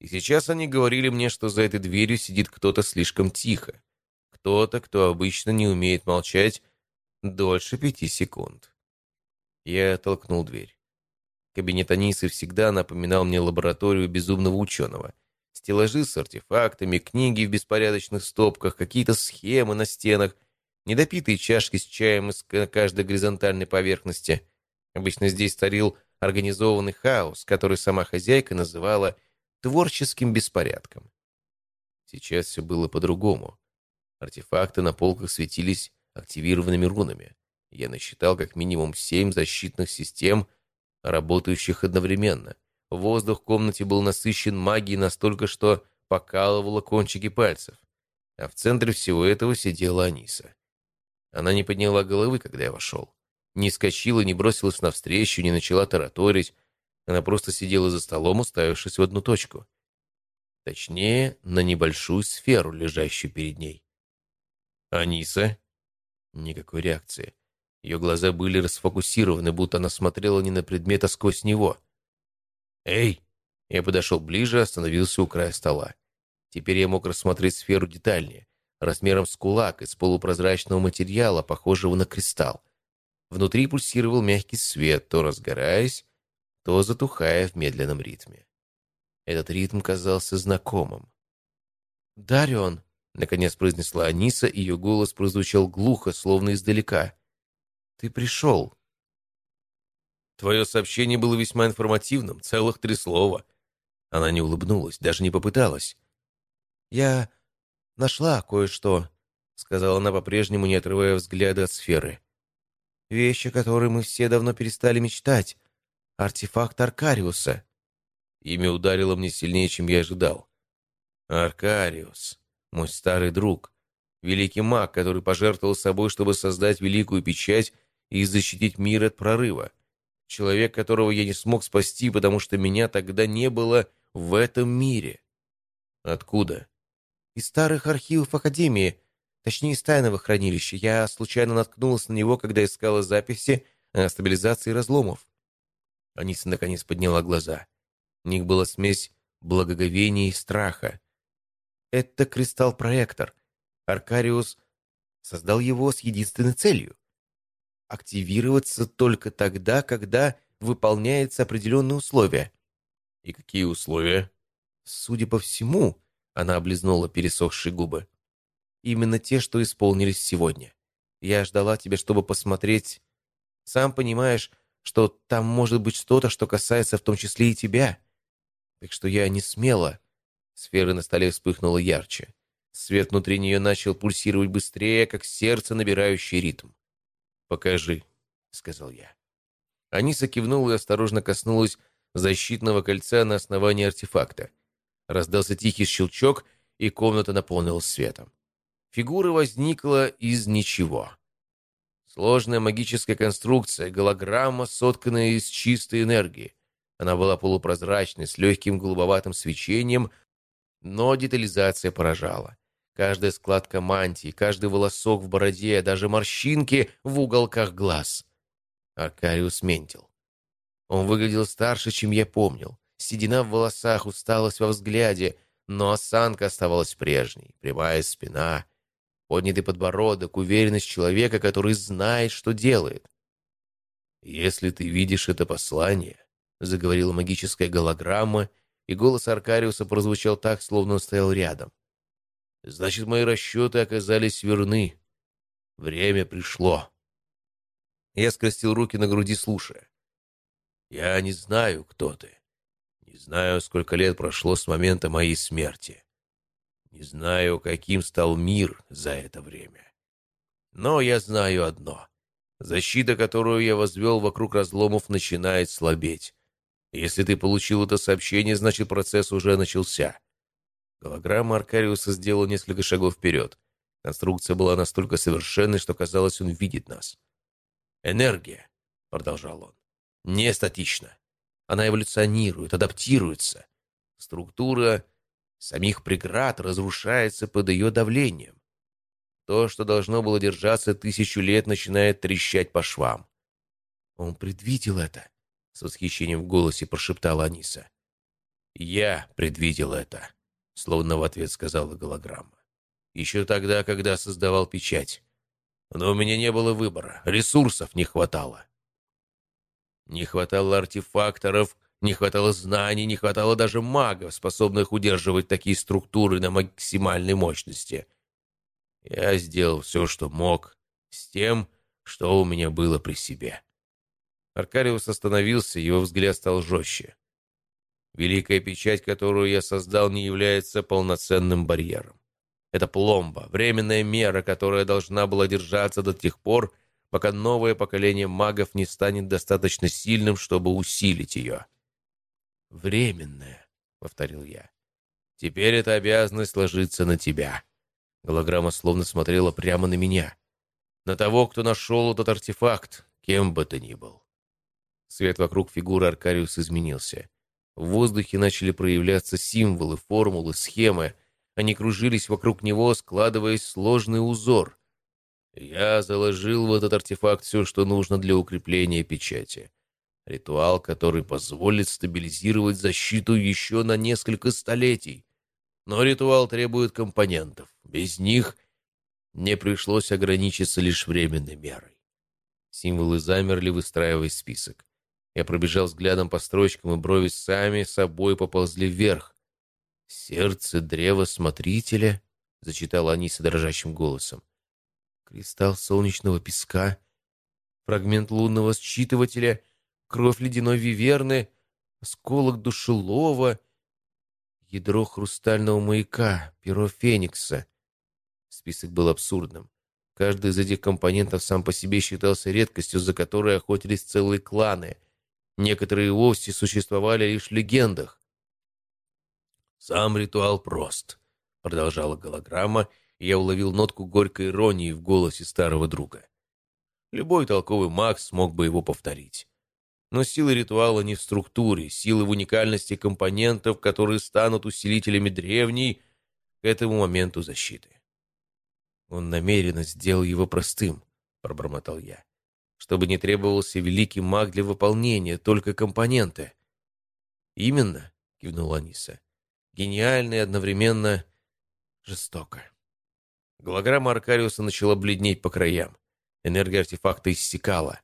И сейчас они говорили мне, что за этой дверью сидит кто-то слишком тихо. Кто-то, кто обычно не умеет молчать дольше пяти секунд. Я толкнул дверь. Кабинет Анисы всегда напоминал мне лабораторию безумного ученого. Стеллажи с артефактами, книги в беспорядочных стопках, какие-то схемы на стенах, недопитые чашки с чаем из каждой горизонтальной поверхности. Обычно здесь царил организованный хаос, который сама хозяйка называла творческим беспорядком. Сейчас все было по-другому. Артефакты на полках светились активированными рунами. Я насчитал как минимум семь защитных систем, работающих одновременно. Воздух в комнате был насыщен магией настолько, что покалывало кончики пальцев. А в центре всего этого сидела Аниса. Она не подняла головы, когда я вошел. Не скочила, не бросилась навстречу, не начала тараторить. Она просто сидела за столом, уставившись в одну точку. Точнее, на небольшую сферу, лежащую перед ней. «Аниса?» Никакой реакции. Ее глаза были расфокусированы, будто она смотрела не на предмет, а сквозь него. «Эй!» Я подошел ближе, остановился у края стола. Теперь я мог рассмотреть сферу детальнее, размером с кулак, из полупрозрачного материала, похожего на кристалл. Внутри пульсировал мягкий свет, то разгораясь, то затухая в медленном ритме. Этот ритм казался знакомым. «Дарион!» — наконец произнесла Аниса, и ее голос прозвучал глухо, словно издалека. «Ты пришел!» «Твое сообщение было весьма информативным, целых три слова». Она не улыбнулась, даже не попыталась. «Я нашла кое-что», — сказала она по-прежнему, не отрывая взгляда от сферы. Вещи, о которой мы все давно перестали мечтать. Артефакт Аркариуса. Имя ударило мне сильнее, чем я ожидал. Аркариус, мой старый друг, великий маг, который пожертвовал собой, чтобы создать великую печать и защитить мир от прорыва. Человек, которого я не смог спасти, потому что меня тогда не было в этом мире. Откуда? Из старых архивов Академии, точнее, из тайного хранилища. Я случайно наткнулась на него, когда искала записи о стабилизации разломов. Аниса наконец подняла глаза. В них была смесь благоговения и страха. Это кристалл-проектор. Аркариус создал его с единственной целью — активироваться только тогда, когда выполняются определенные условия. И какие условия? Судя по всему, она облизнула пересохшие губы. Именно те, что исполнились сегодня. Я ждала тебя, чтобы посмотреть. Сам понимаешь, что там может быть что-то, что касается в том числе и тебя. Так что я не смела. Сфера на столе вспыхнула ярче. Свет внутри нее начал пульсировать быстрее, как сердце, набирающее ритм. «Покажи», — сказал я. Аниса кивнула и осторожно коснулась защитного кольца на основании артефакта. Раздался тихий щелчок, и комната наполнилась светом. Фигура возникла из ничего. Сложная магическая конструкция, голограмма, сотканная из чистой энергии. Она была полупрозрачной, с легким голубоватым свечением, но детализация поражала. Каждая складка мантии, каждый волосок в бороде, даже морщинки в уголках глаз. Аркариус ментил. Он выглядел старше, чем я помнил. Седина в волосах, усталость во взгляде, но осанка оставалась прежней. Прямая спина, поднятый подбородок, уверенность человека, который знает, что делает. «Если ты видишь это послание», — заговорила магическая голограмма, и голос Аркариуса прозвучал так, словно он стоял рядом. «Значит, мои расчеты оказались верны. Время пришло». Я скрестил руки на груди, слушая. «Я не знаю, кто ты. Не знаю, сколько лет прошло с момента моей смерти. Не знаю, каким стал мир за это время. Но я знаю одно. Защита, которую я возвел вокруг разломов, начинает слабеть. Если ты получил это сообщение, значит, процесс уже начался. Голограмма Аркариуса сделала несколько шагов вперед. Конструкция была настолько совершенной, что казалось, он видит нас. «Энергия», — продолжал он, — «не статична. Она эволюционирует, адаптируется. Структура самих преград разрушается под ее давлением. То, что должно было держаться тысячу лет, начинает трещать по швам. Он предвидел это, — с восхищением в голосе прошептала Аниса. «Я предвидел это», — словно в ответ сказала голограмма. «Еще тогда, когда создавал печать. Но у меня не было выбора, ресурсов не хватало. Не хватало артефакторов, не хватало знаний, не хватало даже магов, способных удерживать такие структуры на максимальной мощности. Я сделал все, что мог, с тем, что у меня было при себе. Аркариус остановился, его взгляд стал жестче. Великая печать, которую я создал, не является полноценным барьером. Это пломба, временная мера, которая должна была держаться до тех пор, пока новое поколение магов не станет достаточно сильным, чтобы усилить ее временное», — повторил я. «Теперь эта обязанность ложится на тебя». Голограмма словно смотрела прямо на меня. На того, кто нашел этот артефакт, кем бы ты ни был. Свет вокруг фигуры Аркариуса изменился. В воздухе начали проявляться символы, формулы, схемы. Они кружились вокруг него, складываясь в сложный узор. Я заложил в этот артефакт все, что нужно для укрепления печати. Ритуал, который позволит стабилизировать защиту еще на несколько столетий. Но ритуал требует компонентов. Без них мне пришлось ограничиться лишь временной мерой. Символы замерли, выстраивая список. Я пробежал взглядом по строчкам, и брови сами собой поползли вверх. «Сердце древа смотрителя», — зачитала Аниса дрожащим голосом. «Кристалл солнечного песка, фрагмент лунного считывателя — кровь ледяной виверны, осколок душелова, ядро хрустального маяка, перо феникса. Список был абсурдным. Каждый из этих компонентов сам по себе считался редкостью, за которой охотились целые кланы. Некоторые вовсе существовали лишь в легендах. «Сам ритуал прост», — продолжала голограмма, и я уловил нотку горькой иронии в голосе старого друга. Любой толковый маг смог бы его повторить. Но сила ритуала не в структуре, сила в уникальности компонентов, которые станут усилителями древней к этому моменту защиты. Он намеренно сделал его простым, пробормотал я, чтобы не требовался великий маг для выполнения, только компоненты. Именно, кивнула Аниса. Гениально и одновременно жестоко. Голограмма Аркариуса начала бледнеть по краям. Энергия артефакта иссякала.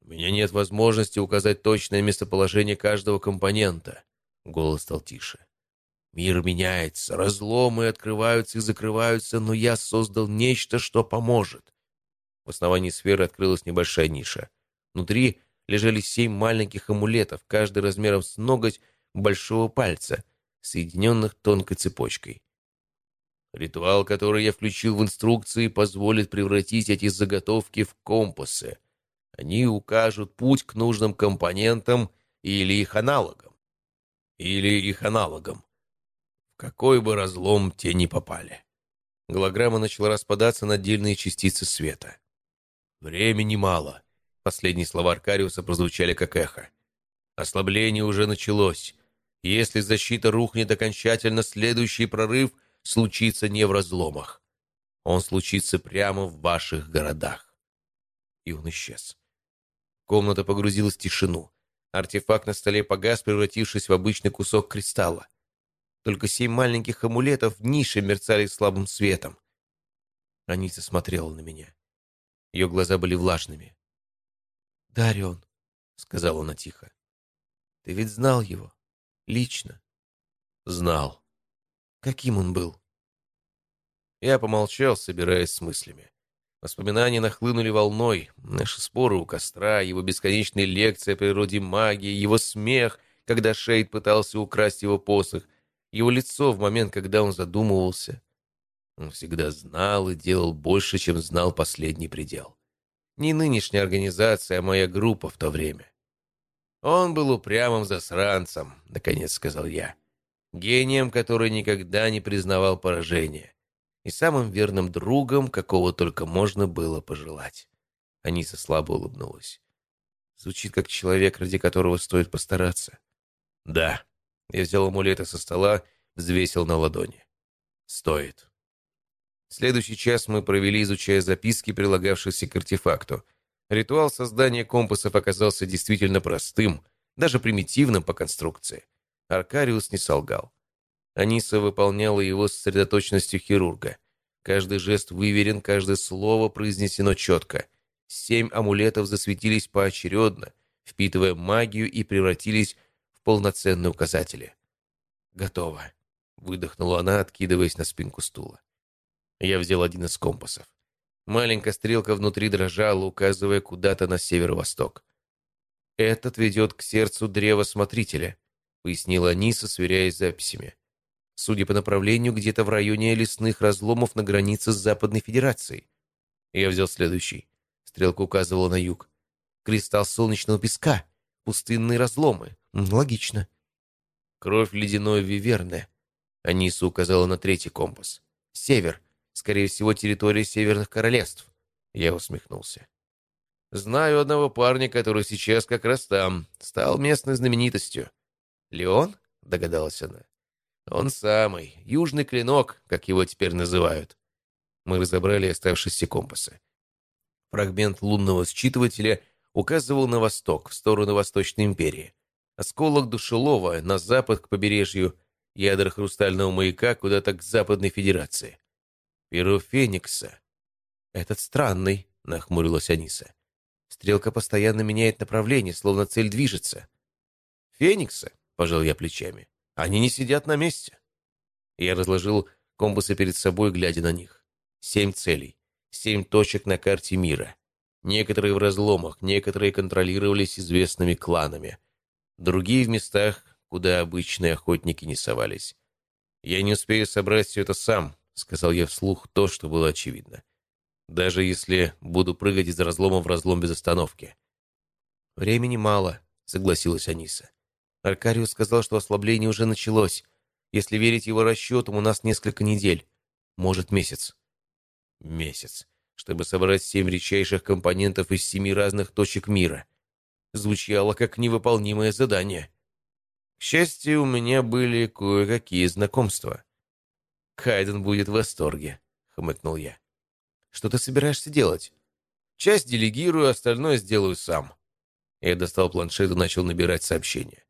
«У меня нет возможности указать точное местоположение каждого компонента», — голос стал тише. «Мир меняется, разломы открываются и закрываются, но я создал нечто, что поможет». В основании сферы открылась небольшая ниша. Внутри лежали семь маленьких амулетов, каждый размером с ноготь большого пальца, соединенных тонкой цепочкой. Ритуал, который я включил в инструкции, позволит превратить эти заготовки в компасы. Они укажут путь к нужным компонентам или их аналогам. Или их аналогам. В какой бы разлом те ни попали. Голограмма начала распадаться на отдельные частицы света. «Времени мало», — последние слова Аркариуса прозвучали как эхо. «Ослабление уже началось. Если защита рухнет окончательно, следующий прорыв случится не в разломах. Он случится прямо в ваших городах». И он исчез. Комната погрузилась в тишину. Артефакт на столе погас, превратившись в обычный кусок кристалла. Только семь маленьких амулетов в нише мерцали слабым светом. Аниса смотрела на меня. Ее глаза были влажными. «Дарион», — сказала она тихо, — «ты ведь знал его? Лично?» «Знал. Каким он был?» Я помолчал, собираясь с мыслями. Воспоминания нахлынули волной. Наши споры у костра, его бесконечные лекции о природе магии, его смех, когда Шейд пытался украсть его посох, его лицо в момент, когда он задумывался. Он всегда знал и делал больше, чем знал последний предел. Не нынешняя организация, а моя группа в то время. Он был упрямым засранцем, наконец сказал я. Гением, который никогда не признавал поражения и самым верным другом, какого только можно было пожелать. Аниса слабо улыбнулась. Звучит как человек, ради которого стоит постараться. Да. Я взял амулеты со стола, взвесил на ладони. Стоит. Следующий час мы провели, изучая записки, прилагавшиеся к артефакту. Ритуал создания компасов оказался действительно простым, даже примитивным по конструкции. Аркариус не солгал. Аниса выполняла его с сосредоточенностью хирурга. Каждый жест выверен, каждое слово произнесено четко. Семь амулетов засветились поочередно, впитывая магию и превратились в полноценные указатели. «Готово», — выдохнула она, откидываясь на спинку стула. Я взял один из компасов. Маленькая стрелка внутри дрожала, указывая куда-то на северо-восток. «Этот ведет к сердцу древа Смотрителя», — пояснила Ниса, сверяясь записями. Судя по направлению, где-то в районе лесных разломов на границе с Западной Федерацией. Я взял следующий. Стрелка указывала на юг. Кристалл солнечного песка. Пустынные разломы. Логично. Кровь ледяной виверны. Аниса указала на третий компас. Север. Скорее всего, территория Северных Королевств. Я усмехнулся. Знаю одного парня, который сейчас как раз там. Стал местной знаменитостью. «Леон?» — догадалась она. Он самый, южный клинок, как его теперь называют. Мы разобрали оставшиеся компасы. Фрагмент лунного считывателя указывал на восток, в сторону Восточной империи. Осколок душелова на запад к побережью, ядра хрустального маяка куда-то к Западной Федерации. Перо Феникса. «Этот странный», — нахмурилась Аниса. «Стрелка постоянно меняет направление, словно цель движется». «Феникса?» — пожал я плечами. Они не сидят на месте. Я разложил компасы перед собой, глядя на них. Семь целей, семь точек на карте мира. Некоторые в разломах, некоторые контролировались известными кланами. Другие в местах, куда обычные охотники не совались. «Я не успею собрать все это сам», — сказал я вслух то, что было очевидно. «Даже если буду прыгать из разлома в разлом без остановки». «Времени мало», — согласилась Аниса. Аркариус сказал, что ослабление уже началось. Если верить его расчетам, у нас несколько недель. Может, месяц. Месяц. Чтобы собрать семь редчайших компонентов из семи разных точек мира. Звучало как невыполнимое задание. К счастью, у меня были кое-какие знакомства. «Кайден будет в восторге», — хмыкнул я. «Что ты собираешься делать?» «Часть делегирую, остальное сделаю сам». Я достал планшет и начал набирать сообщения.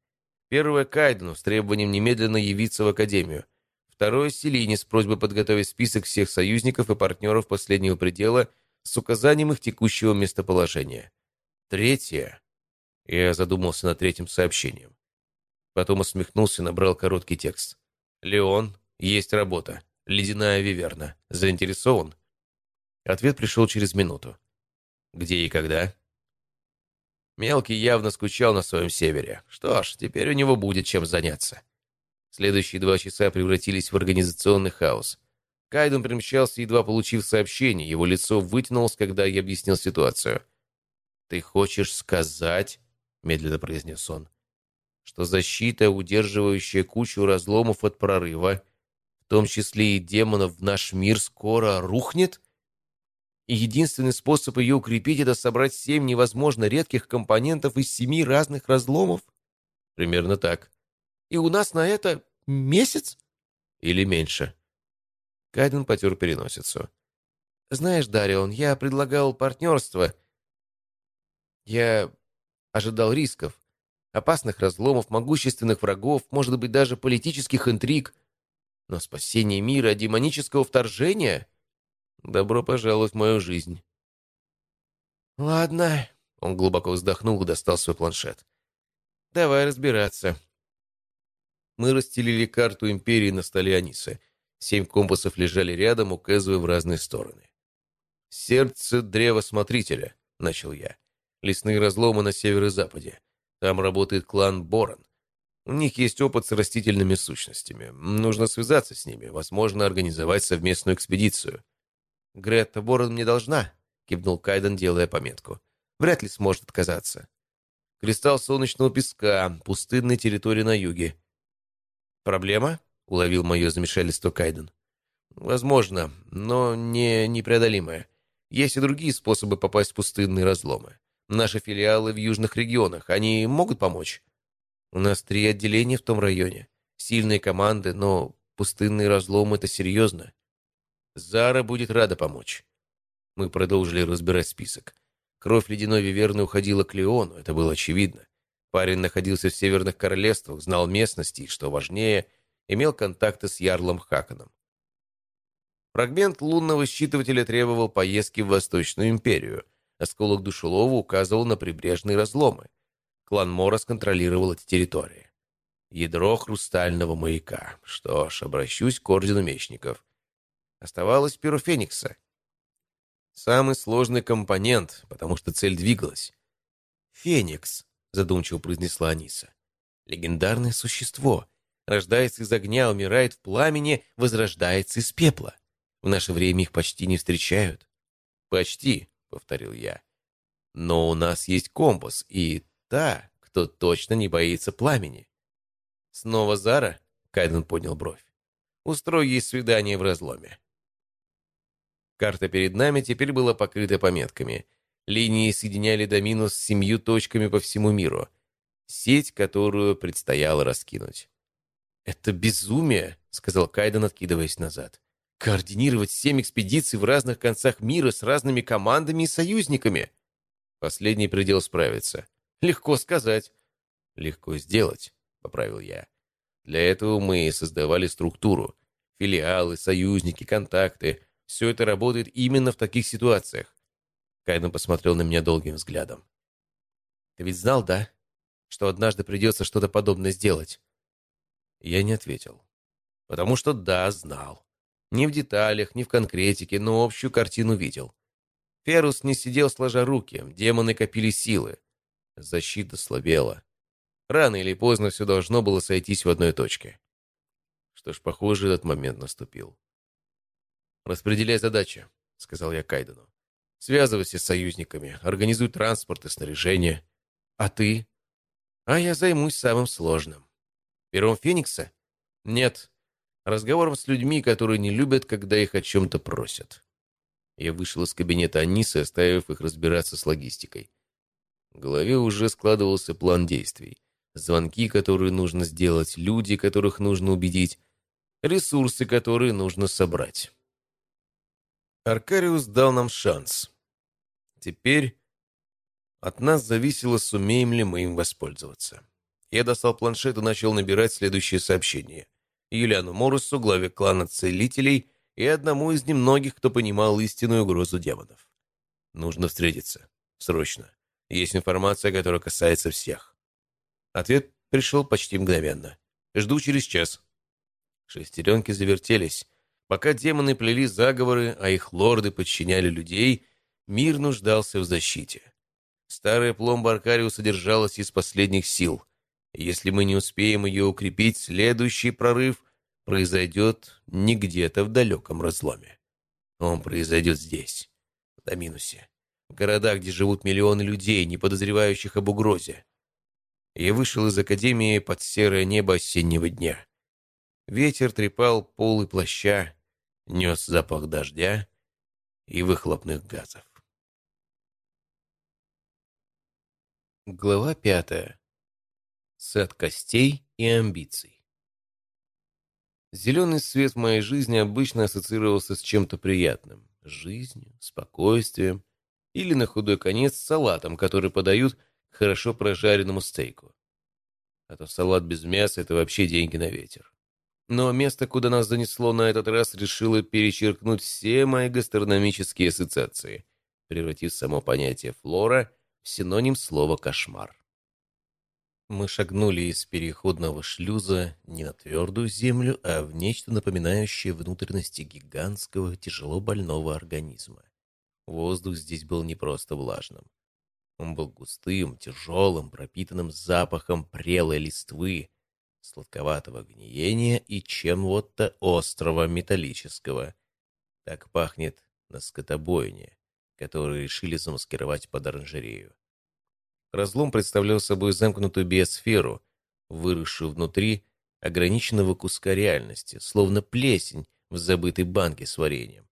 Первое — Кайдену с требованием немедленно явиться в Академию. Второе — Селине с просьбой подготовить список всех союзников и партнеров последнего предела с указанием их текущего местоположения. Третье. Я задумался над третьим сообщением. Потом усмехнулся и набрал короткий текст. «Леон, есть работа. Ледяная виверна. Заинтересован?» Ответ пришел через минуту. «Где и когда?» Мелкий явно скучал на своем севере. Что ж, теперь у него будет чем заняться. Следующие два часа превратились в организационный хаос. Кайден примчался, едва получив сообщение. Его лицо вытянулось, когда я объяснил ситуацию. «Ты хочешь сказать...» — медленно произнес он что защита, удерживающая кучу разломов от прорыва, в том числе и демонов в наш мир, скоро рухнет? И единственный способ ее укрепить — это собрать семь невозможно редких компонентов из семи разных разломов? Примерно так. И у нас на это месяц? Или меньше? Кайден потер переносицу. Знаешь, Дарион, я предлагал партнерство. Я ожидал рисков опасных разломов, могущественных врагов, может быть, даже политических интриг. Но спасение мира от демонического вторжения? Добро пожаловать в мою жизнь. Ладно. Он глубоко вздохнул и достал свой планшет. Давай разбираться. Мы расстелили карту Империи на столе Анисы. Семь компасов лежали рядом, указывая в разные стороны. «Сердце древа Смотрителя», — начал я. «Лесные разломы на северо-западе. Там работает клан Борон. У них есть опыт с растительными сущностями. Нужно связаться с ними, возможно, организовать совместную экспедицию. «Гретта Борон не должна», — кивнул Кайден, делая пометку. «Вряд ли сможет отказаться. Кристалл солнечного песка, пустынная территория на юге». «Проблема?» — уловил мое замешательство Кайден. «Возможно, но не непреодолимая. Есть и другие способы попасть в пустынные разломы. Наши филиалы в южных регионах, они могут помочь? У нас три отделения в том районе. Сильные команды, но пустынный разлом — это серьезно. Зара будет рада помочь. Мы продолжили разбирать список. Кровь ледяной виверны уходила к Леону, это было очевидно. Парень находился в северных королевствах, знал местности и, что важнее, имел контакты с Ярлом Хаканом. Фрагмент лунного считывателя требовал поездки в Восточную империю, Осколок Душелова указывал на прибрежные разломы. Клан Морос контролировал эти территории. Ядро хрустального маяка. Что ж, обращусь к Ордену Мечников. Оставалось перо Феникса. Самый сложный компонент, потому что цель двигалась. «Феникс», — задумчиво произнесла Аниса. «Легендарное существо. Рождается из огня, умирает в пламени, возрождается из пепла. В наше время их почти не встречают». «Почти», повторил я. «Но у нас есть компас и та, кто точно не боится пламени». «Снова Зара?» — Кайден поднял бровь. «Устрой ей свидание в разломе». Карта перед нами теперь была покрыта пометками. Линии соединяли Домину с семью точками по всему миру. Сеть, которую предстояло раскинуть. «Это безумие», — сказал Кайден, откидываясь назад. Координировать семь экспедиций в разных концах мира с разными командами и союзниками. Последний предел справиться. Легко сказать. Легко сделать, поправил я. Для этого мы создавали структуру. Филиалы, союзники, контакты. Все это работает именно в таких ситуациях. Кайден посмотрел на меня долгим взглядом. «Ты ведь знал, да? Что однажды придется что-то подобное сделать?» Я не ответил. Потому что да, знал. Ни в деталях, ни в конкретике, но общую картину видел. Ферус не сидел сложа руки, демоны копили силы. Защита слабела. Рано или поздно все должно было сойтись в одной точке. Что ж, похоже, этот момент наступил. «Распределяй задачи», — сказал я Кайдену. «Связывайся с союзниками, организуй транспорт и снаряжение. А ты?» «А я займусь самым сложным». «Пером Феникса?» «Нет, разговором с людьми, которые не любят, когда их о чем-то просят. Я вышел из кабинета Анисы, оставив их разбираться с логистикой. В голове уже складывался план действий. Звонки, которые нужно сделать, люди, которых нужно убедить, ресурсы, которые нужно собрать. Аркариус дал нам шанс. Теперь от нас зависело, сумеем ли мы им воспользоваться. Я достал планшет и начал набирать следующее сообщение. Юлиану Морусу, главе клана Целителей, и одному из немногих, кто понимал истинную угрозу демонов. Нужно встретиться. Срочно. Есть информация, которая касается всех. Ответ пришел почти мгновенно. Жду через час. Шестеренки завертелись. Пока демоны плели заговоры, а их лорды подчиняли людей, мир нуждался в защите. Старая пломба Аркариуса держалась из последних сил — если мы не успеем ее укрепить, следующий прорыв произойдет не где-то в далеком разломе. Он произойдет здесь, на минусе, в городах, где живут миллионы людей, не подозревающих об угрозе. Я вышел из академии под серое небо осеннего дня. Ветер трепал полы плаща, нес запах дождя и выхлопных газов. Глава пятая. Сет костей и амбиций. Зеленый свет в моей жизни обычно ассоциировался с чем-то приятным. Жизнью, спокойствием или, на худой конец, салатом, который подают к хорошо прожаренному стейку. А то салат без мяса — это вообще деньги на ветер. Но место, куда нас занесло на этот раз, решило перечеркнуть все мои гастрономические ассоциации, превратив само понятие «флора» в синоним слова «кошмар». Мы шагнули из переходного шлюза не на твердую землю, а в нечто напоминающее внутренности гигантского, тяжело больного организма. Воздух здесь был не просто влажным. Он был густым, тяжелым, пропитанным запахом прелой листвы, сладковатого гниения и чем-то острого металлического. Так пахнет на скотобойне, которую решили замаскировать под оранжерею. Разлом представлял собой замкнутую биосферу, выросшую внутри ограниченного куска реальности, словно плесень в забытой банке с вареньем.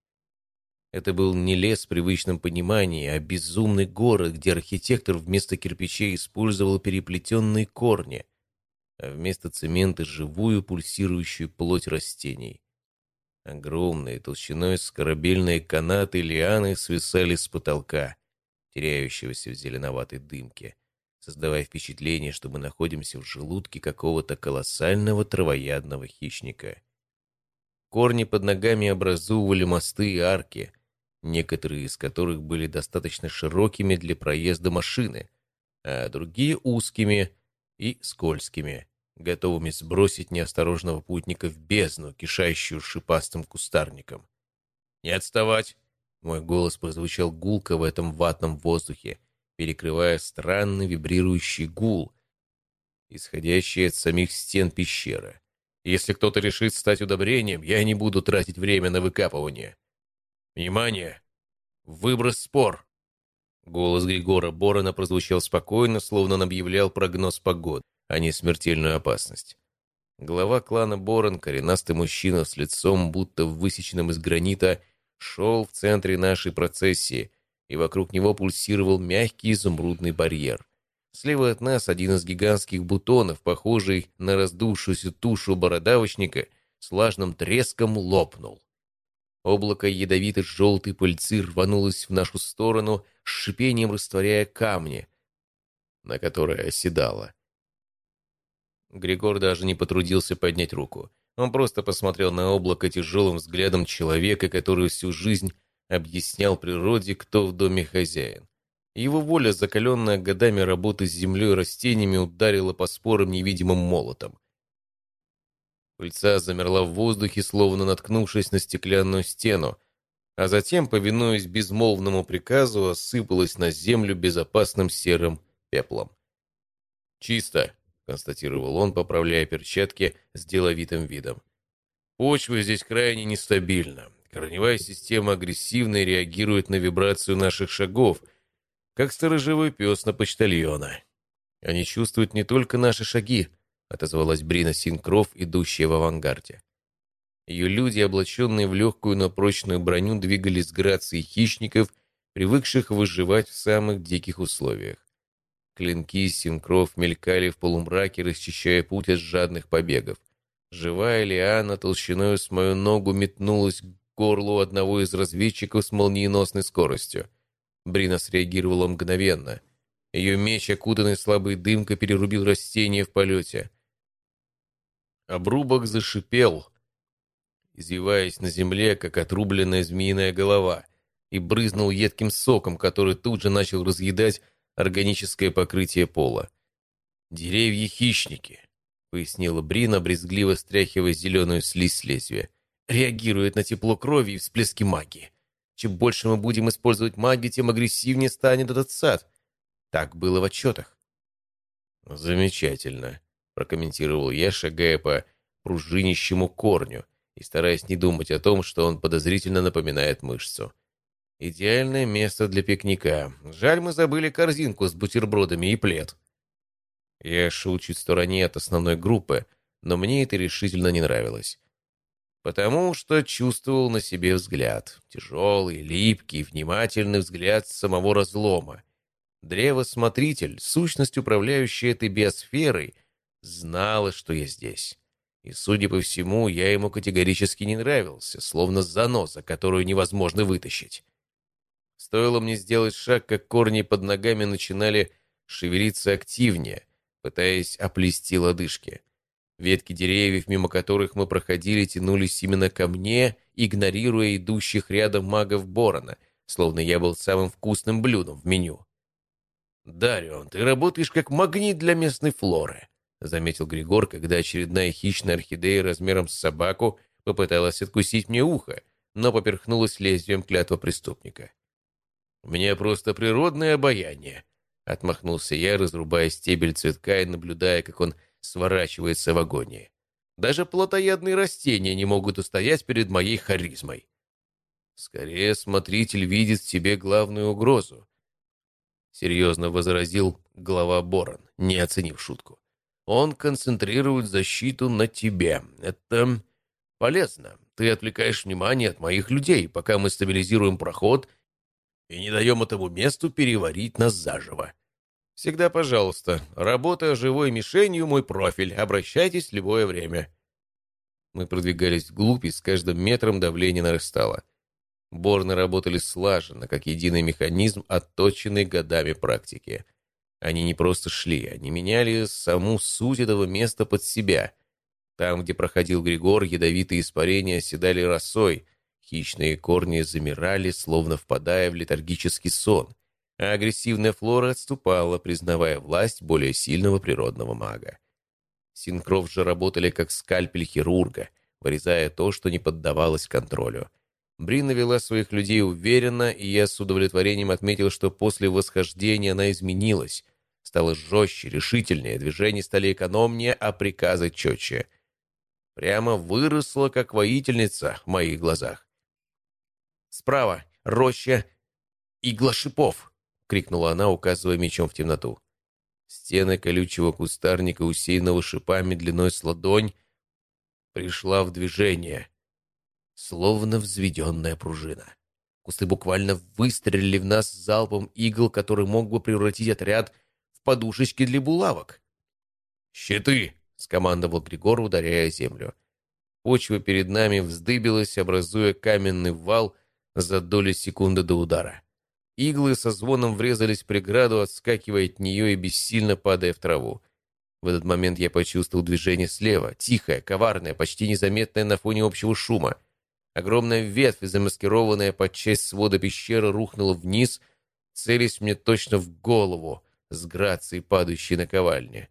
Это был не лес в привычном понимании, а безумный город, где архитектор вместо кирпичей использовал переплетенные корни, а вместо цемента живую пульсирующую плоть растений. Огромные, толщиной с корабельные канаты лианы свисали с потолка, теряющегося в зеленоватой дымке, создавая впечатление, что мы находимся в желудке какого-то колоссального травоядного хищника. Корни под ногами образовывали мосты и арки, некоторые из которых были достаточно широкими для проезда машины, а другие узкими и скользкими, готовыми сбросить неосторожного путника в бездну, кишащую шипастым кустарником. «Не отставать!» Мой голос прозвучал гулко в этом ватном воздухе, перекрывая странный вибрирующий гул, исходящий от самих стен пещеры. Если кто-то решит стать удобрением, я не буду тратить время на выкапывание. Внимание! Выброс спор! Голос Григора Борона прозвучал спокойно, словно он объявлял прогноз погоды, а не смертельную опасность. Глава клана Борон, коренастый мужчина с лицом, будто высеченным из гранита, шел в центре нашей процессии, и вокруг него пульсировал мягкий изумрудный барьер. Слева от нас один из гигантских бутонов, похожий на раздувшуюся тушу бородавочника, с влажным треском лопнул. Облако ядовито-желтой пыльцы рванулось в нашу сторону, с шипением растворяя камни, на которые оседало. Григор даже не потрудился поднять руку. Он просто посмотрел на облако тяжелым взглядом человека, который всю жизнь объяснял природе, кто в доме хозяин. Его воля, закаленная годами работы с землей и растениями, ударила по спорам невидимым молотом. Пыльца замерла в воздухе, словно наткнувшись на стеклянную стену, а затем, повинуясь безмолвному приказу, осыпалась на землю безопасным серым пеплом. «Чисто», — констатировал он, поправляя перчатки с деловитым видом. «Почва здесь крайне нестабильна. Корневая система агрессивно реагирует на вибрацию наших шагов, как сторожевой пес на почтальона. Они чувствуют не только наши шаги, отозвалась Брина Синкров, идущая в авангарде. Ее люди, облаченные в легкую, но прочную броню, двигались с грацией хищников, привыкших выживать в самых диких условиях. Клинки синкров мелькали в полумраке, расчищая путь от жадных побегов. Живая лиана толщиной с мою ногу метнулась к горлу одного из разведчиков с молниеносной скоростью. Брина среагировала мгновенно. Ее меч, окутанный слабой дымкой, перерубил растение в полете. Обрубок зашипел, извиваясь на земле, как отрубленная змеиная голова, и брызнул едким соком, который тут же начал разъедать органическое покрытие пола. «Деревья-хищники», — пояснила Брина, брезгливо стряхивая зеленую слизь с лезвия, «реагируют на тепло крови и всплески магии. Чем больше мы будем использовать магию, тем агрессивнее станет этот сад. Так было в отчетах». «Замечательно», — прокомментировал я, шагая по пружинищему корню, и стараясь не думать о том, что он подозрительно напоминает мышцу. «Идеальное место для пикника. Жаль, мы забыли корзинку с бутербродами и плед». Я шел чуть в стороне от основной группы, но мне это решительно не нравилось. Потому что чувствовал на себе взгляд. Тяжелый, липкий, внимательный взгляд самого разлома. Древо-смотритель, сущность, управляющая этой биосферой, знала, что я здесь. И, судя по всему, я ему категорически не нравился, словно заноза, которую невозможно вытащить. Стоило мне сделать шаг, как корни под ногами начинали шевелиться активнее, пытаясь оплести лодыжки. Ветки деревьев, мимо которых мы проходили, тянулись именно ко мне, игнорируя идущих рядом магов Борона, словно я был самым вкусным блюдом в меню. «Дарион, ты работаешь как магнит для местной флоры», заметил Григор, когда очередная хищная орхидея размером с собаку попыталась откусить мне ухо, но поперхнулась лезвием клятва преступника. «У меня просто природное обаяние», — отмахнулся я, разрубая стебель цветка и наблюдая, как он сворачивается в агонии. «Даже плотоядные растения не могут устоять перед моей харизмой». «Скорее, смотритель видит в тебе главную угрозу», — серьезно возразил глава Борон, не оценив шутку. Он концентрирует защиту на тебе. Это полезно. Ты отвлекаешь внимание от моих людей, пока мы стабилизируем проход и не даем этому месту переварить нас заживо. Всегда пожалуйста. Работая живой мишенью, мой профиль. Обращайтесь в любое время. Мы продвигались вглубь, и с каждым метром давление нарастало. Борны работали слаженно, как единый механизм, отточенный годами практики. Они не просто шли, они меняли саму суть этого места под себя. Там, где проходил Григор, ядовитые испарения оседали росой, хищные корни замирали, словно впадая в летаргический сон, а агрессивная флора отступала, признавая власть более сильного природного мага. Синкров же работали как скальпель хирурга, вырезая то, что не поддавалось контролю. Брина вела своих людей уверенно, и я с удовлетворением отметил, что после восхождения она изменилась, стало жестче, решительнее, движения стали экономнее, а приказы четче. Прямо выросла, как воительница в моих глазах. «Справа! Роща! Игла шипов!» — крикнула она, указывая мечом в темноту. Стены колючего кустарника, усеянного шипами длиной с ладонь, пришла в движение, словно взведенная пружина. Кусты буквально выстрелили в нас залпом игл, который мог бы превратить отряд подушечки для булавок. «Щиты!» — скомандовал Григор, ударяя землю. Почва перед нами вздыбилась, образуя каменный вал за доли секунды до удара. Иглы со звоном врезались в преграду, отскакивая от нее и бессильно падая в траву. В этот момент я почувствовал движение слева, тихое, коварное, почти незаметное на фоне общего шума. Огромная ветвь, замаскированная под часть свода пещеры, рухнула вниз, целясь мне точно в голову с грацией, падающей на ковальне.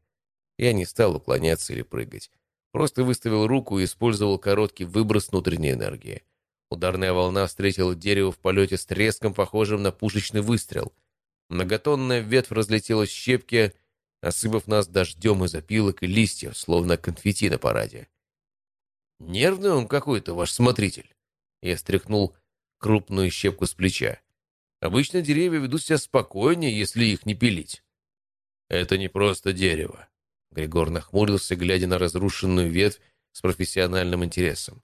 Я не стал уклоняться или прыгать. Просто выставил руку и использовал короткий выброс внутренней энергии. Ударная волна встретила дерево в полете с треском, похожим на пушечный выстрел. Многотонная ветвь разлетелась в щепки, осыпав нас дождем из опилок и листьев, словно конфетти на параде. «Нервный он какой-то, ваш смотритель!» Я стряхнул крупную щепку с плеча. «Обычно деревья ведут себя спокойнее, если их не пилить». Это не просто дерево. Григор нахмурился, глядя на разрушенную ветвь с профессиональным интересом.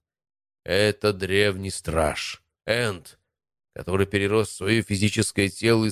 Это древний страж, Энд, который перерос свое физическое тело и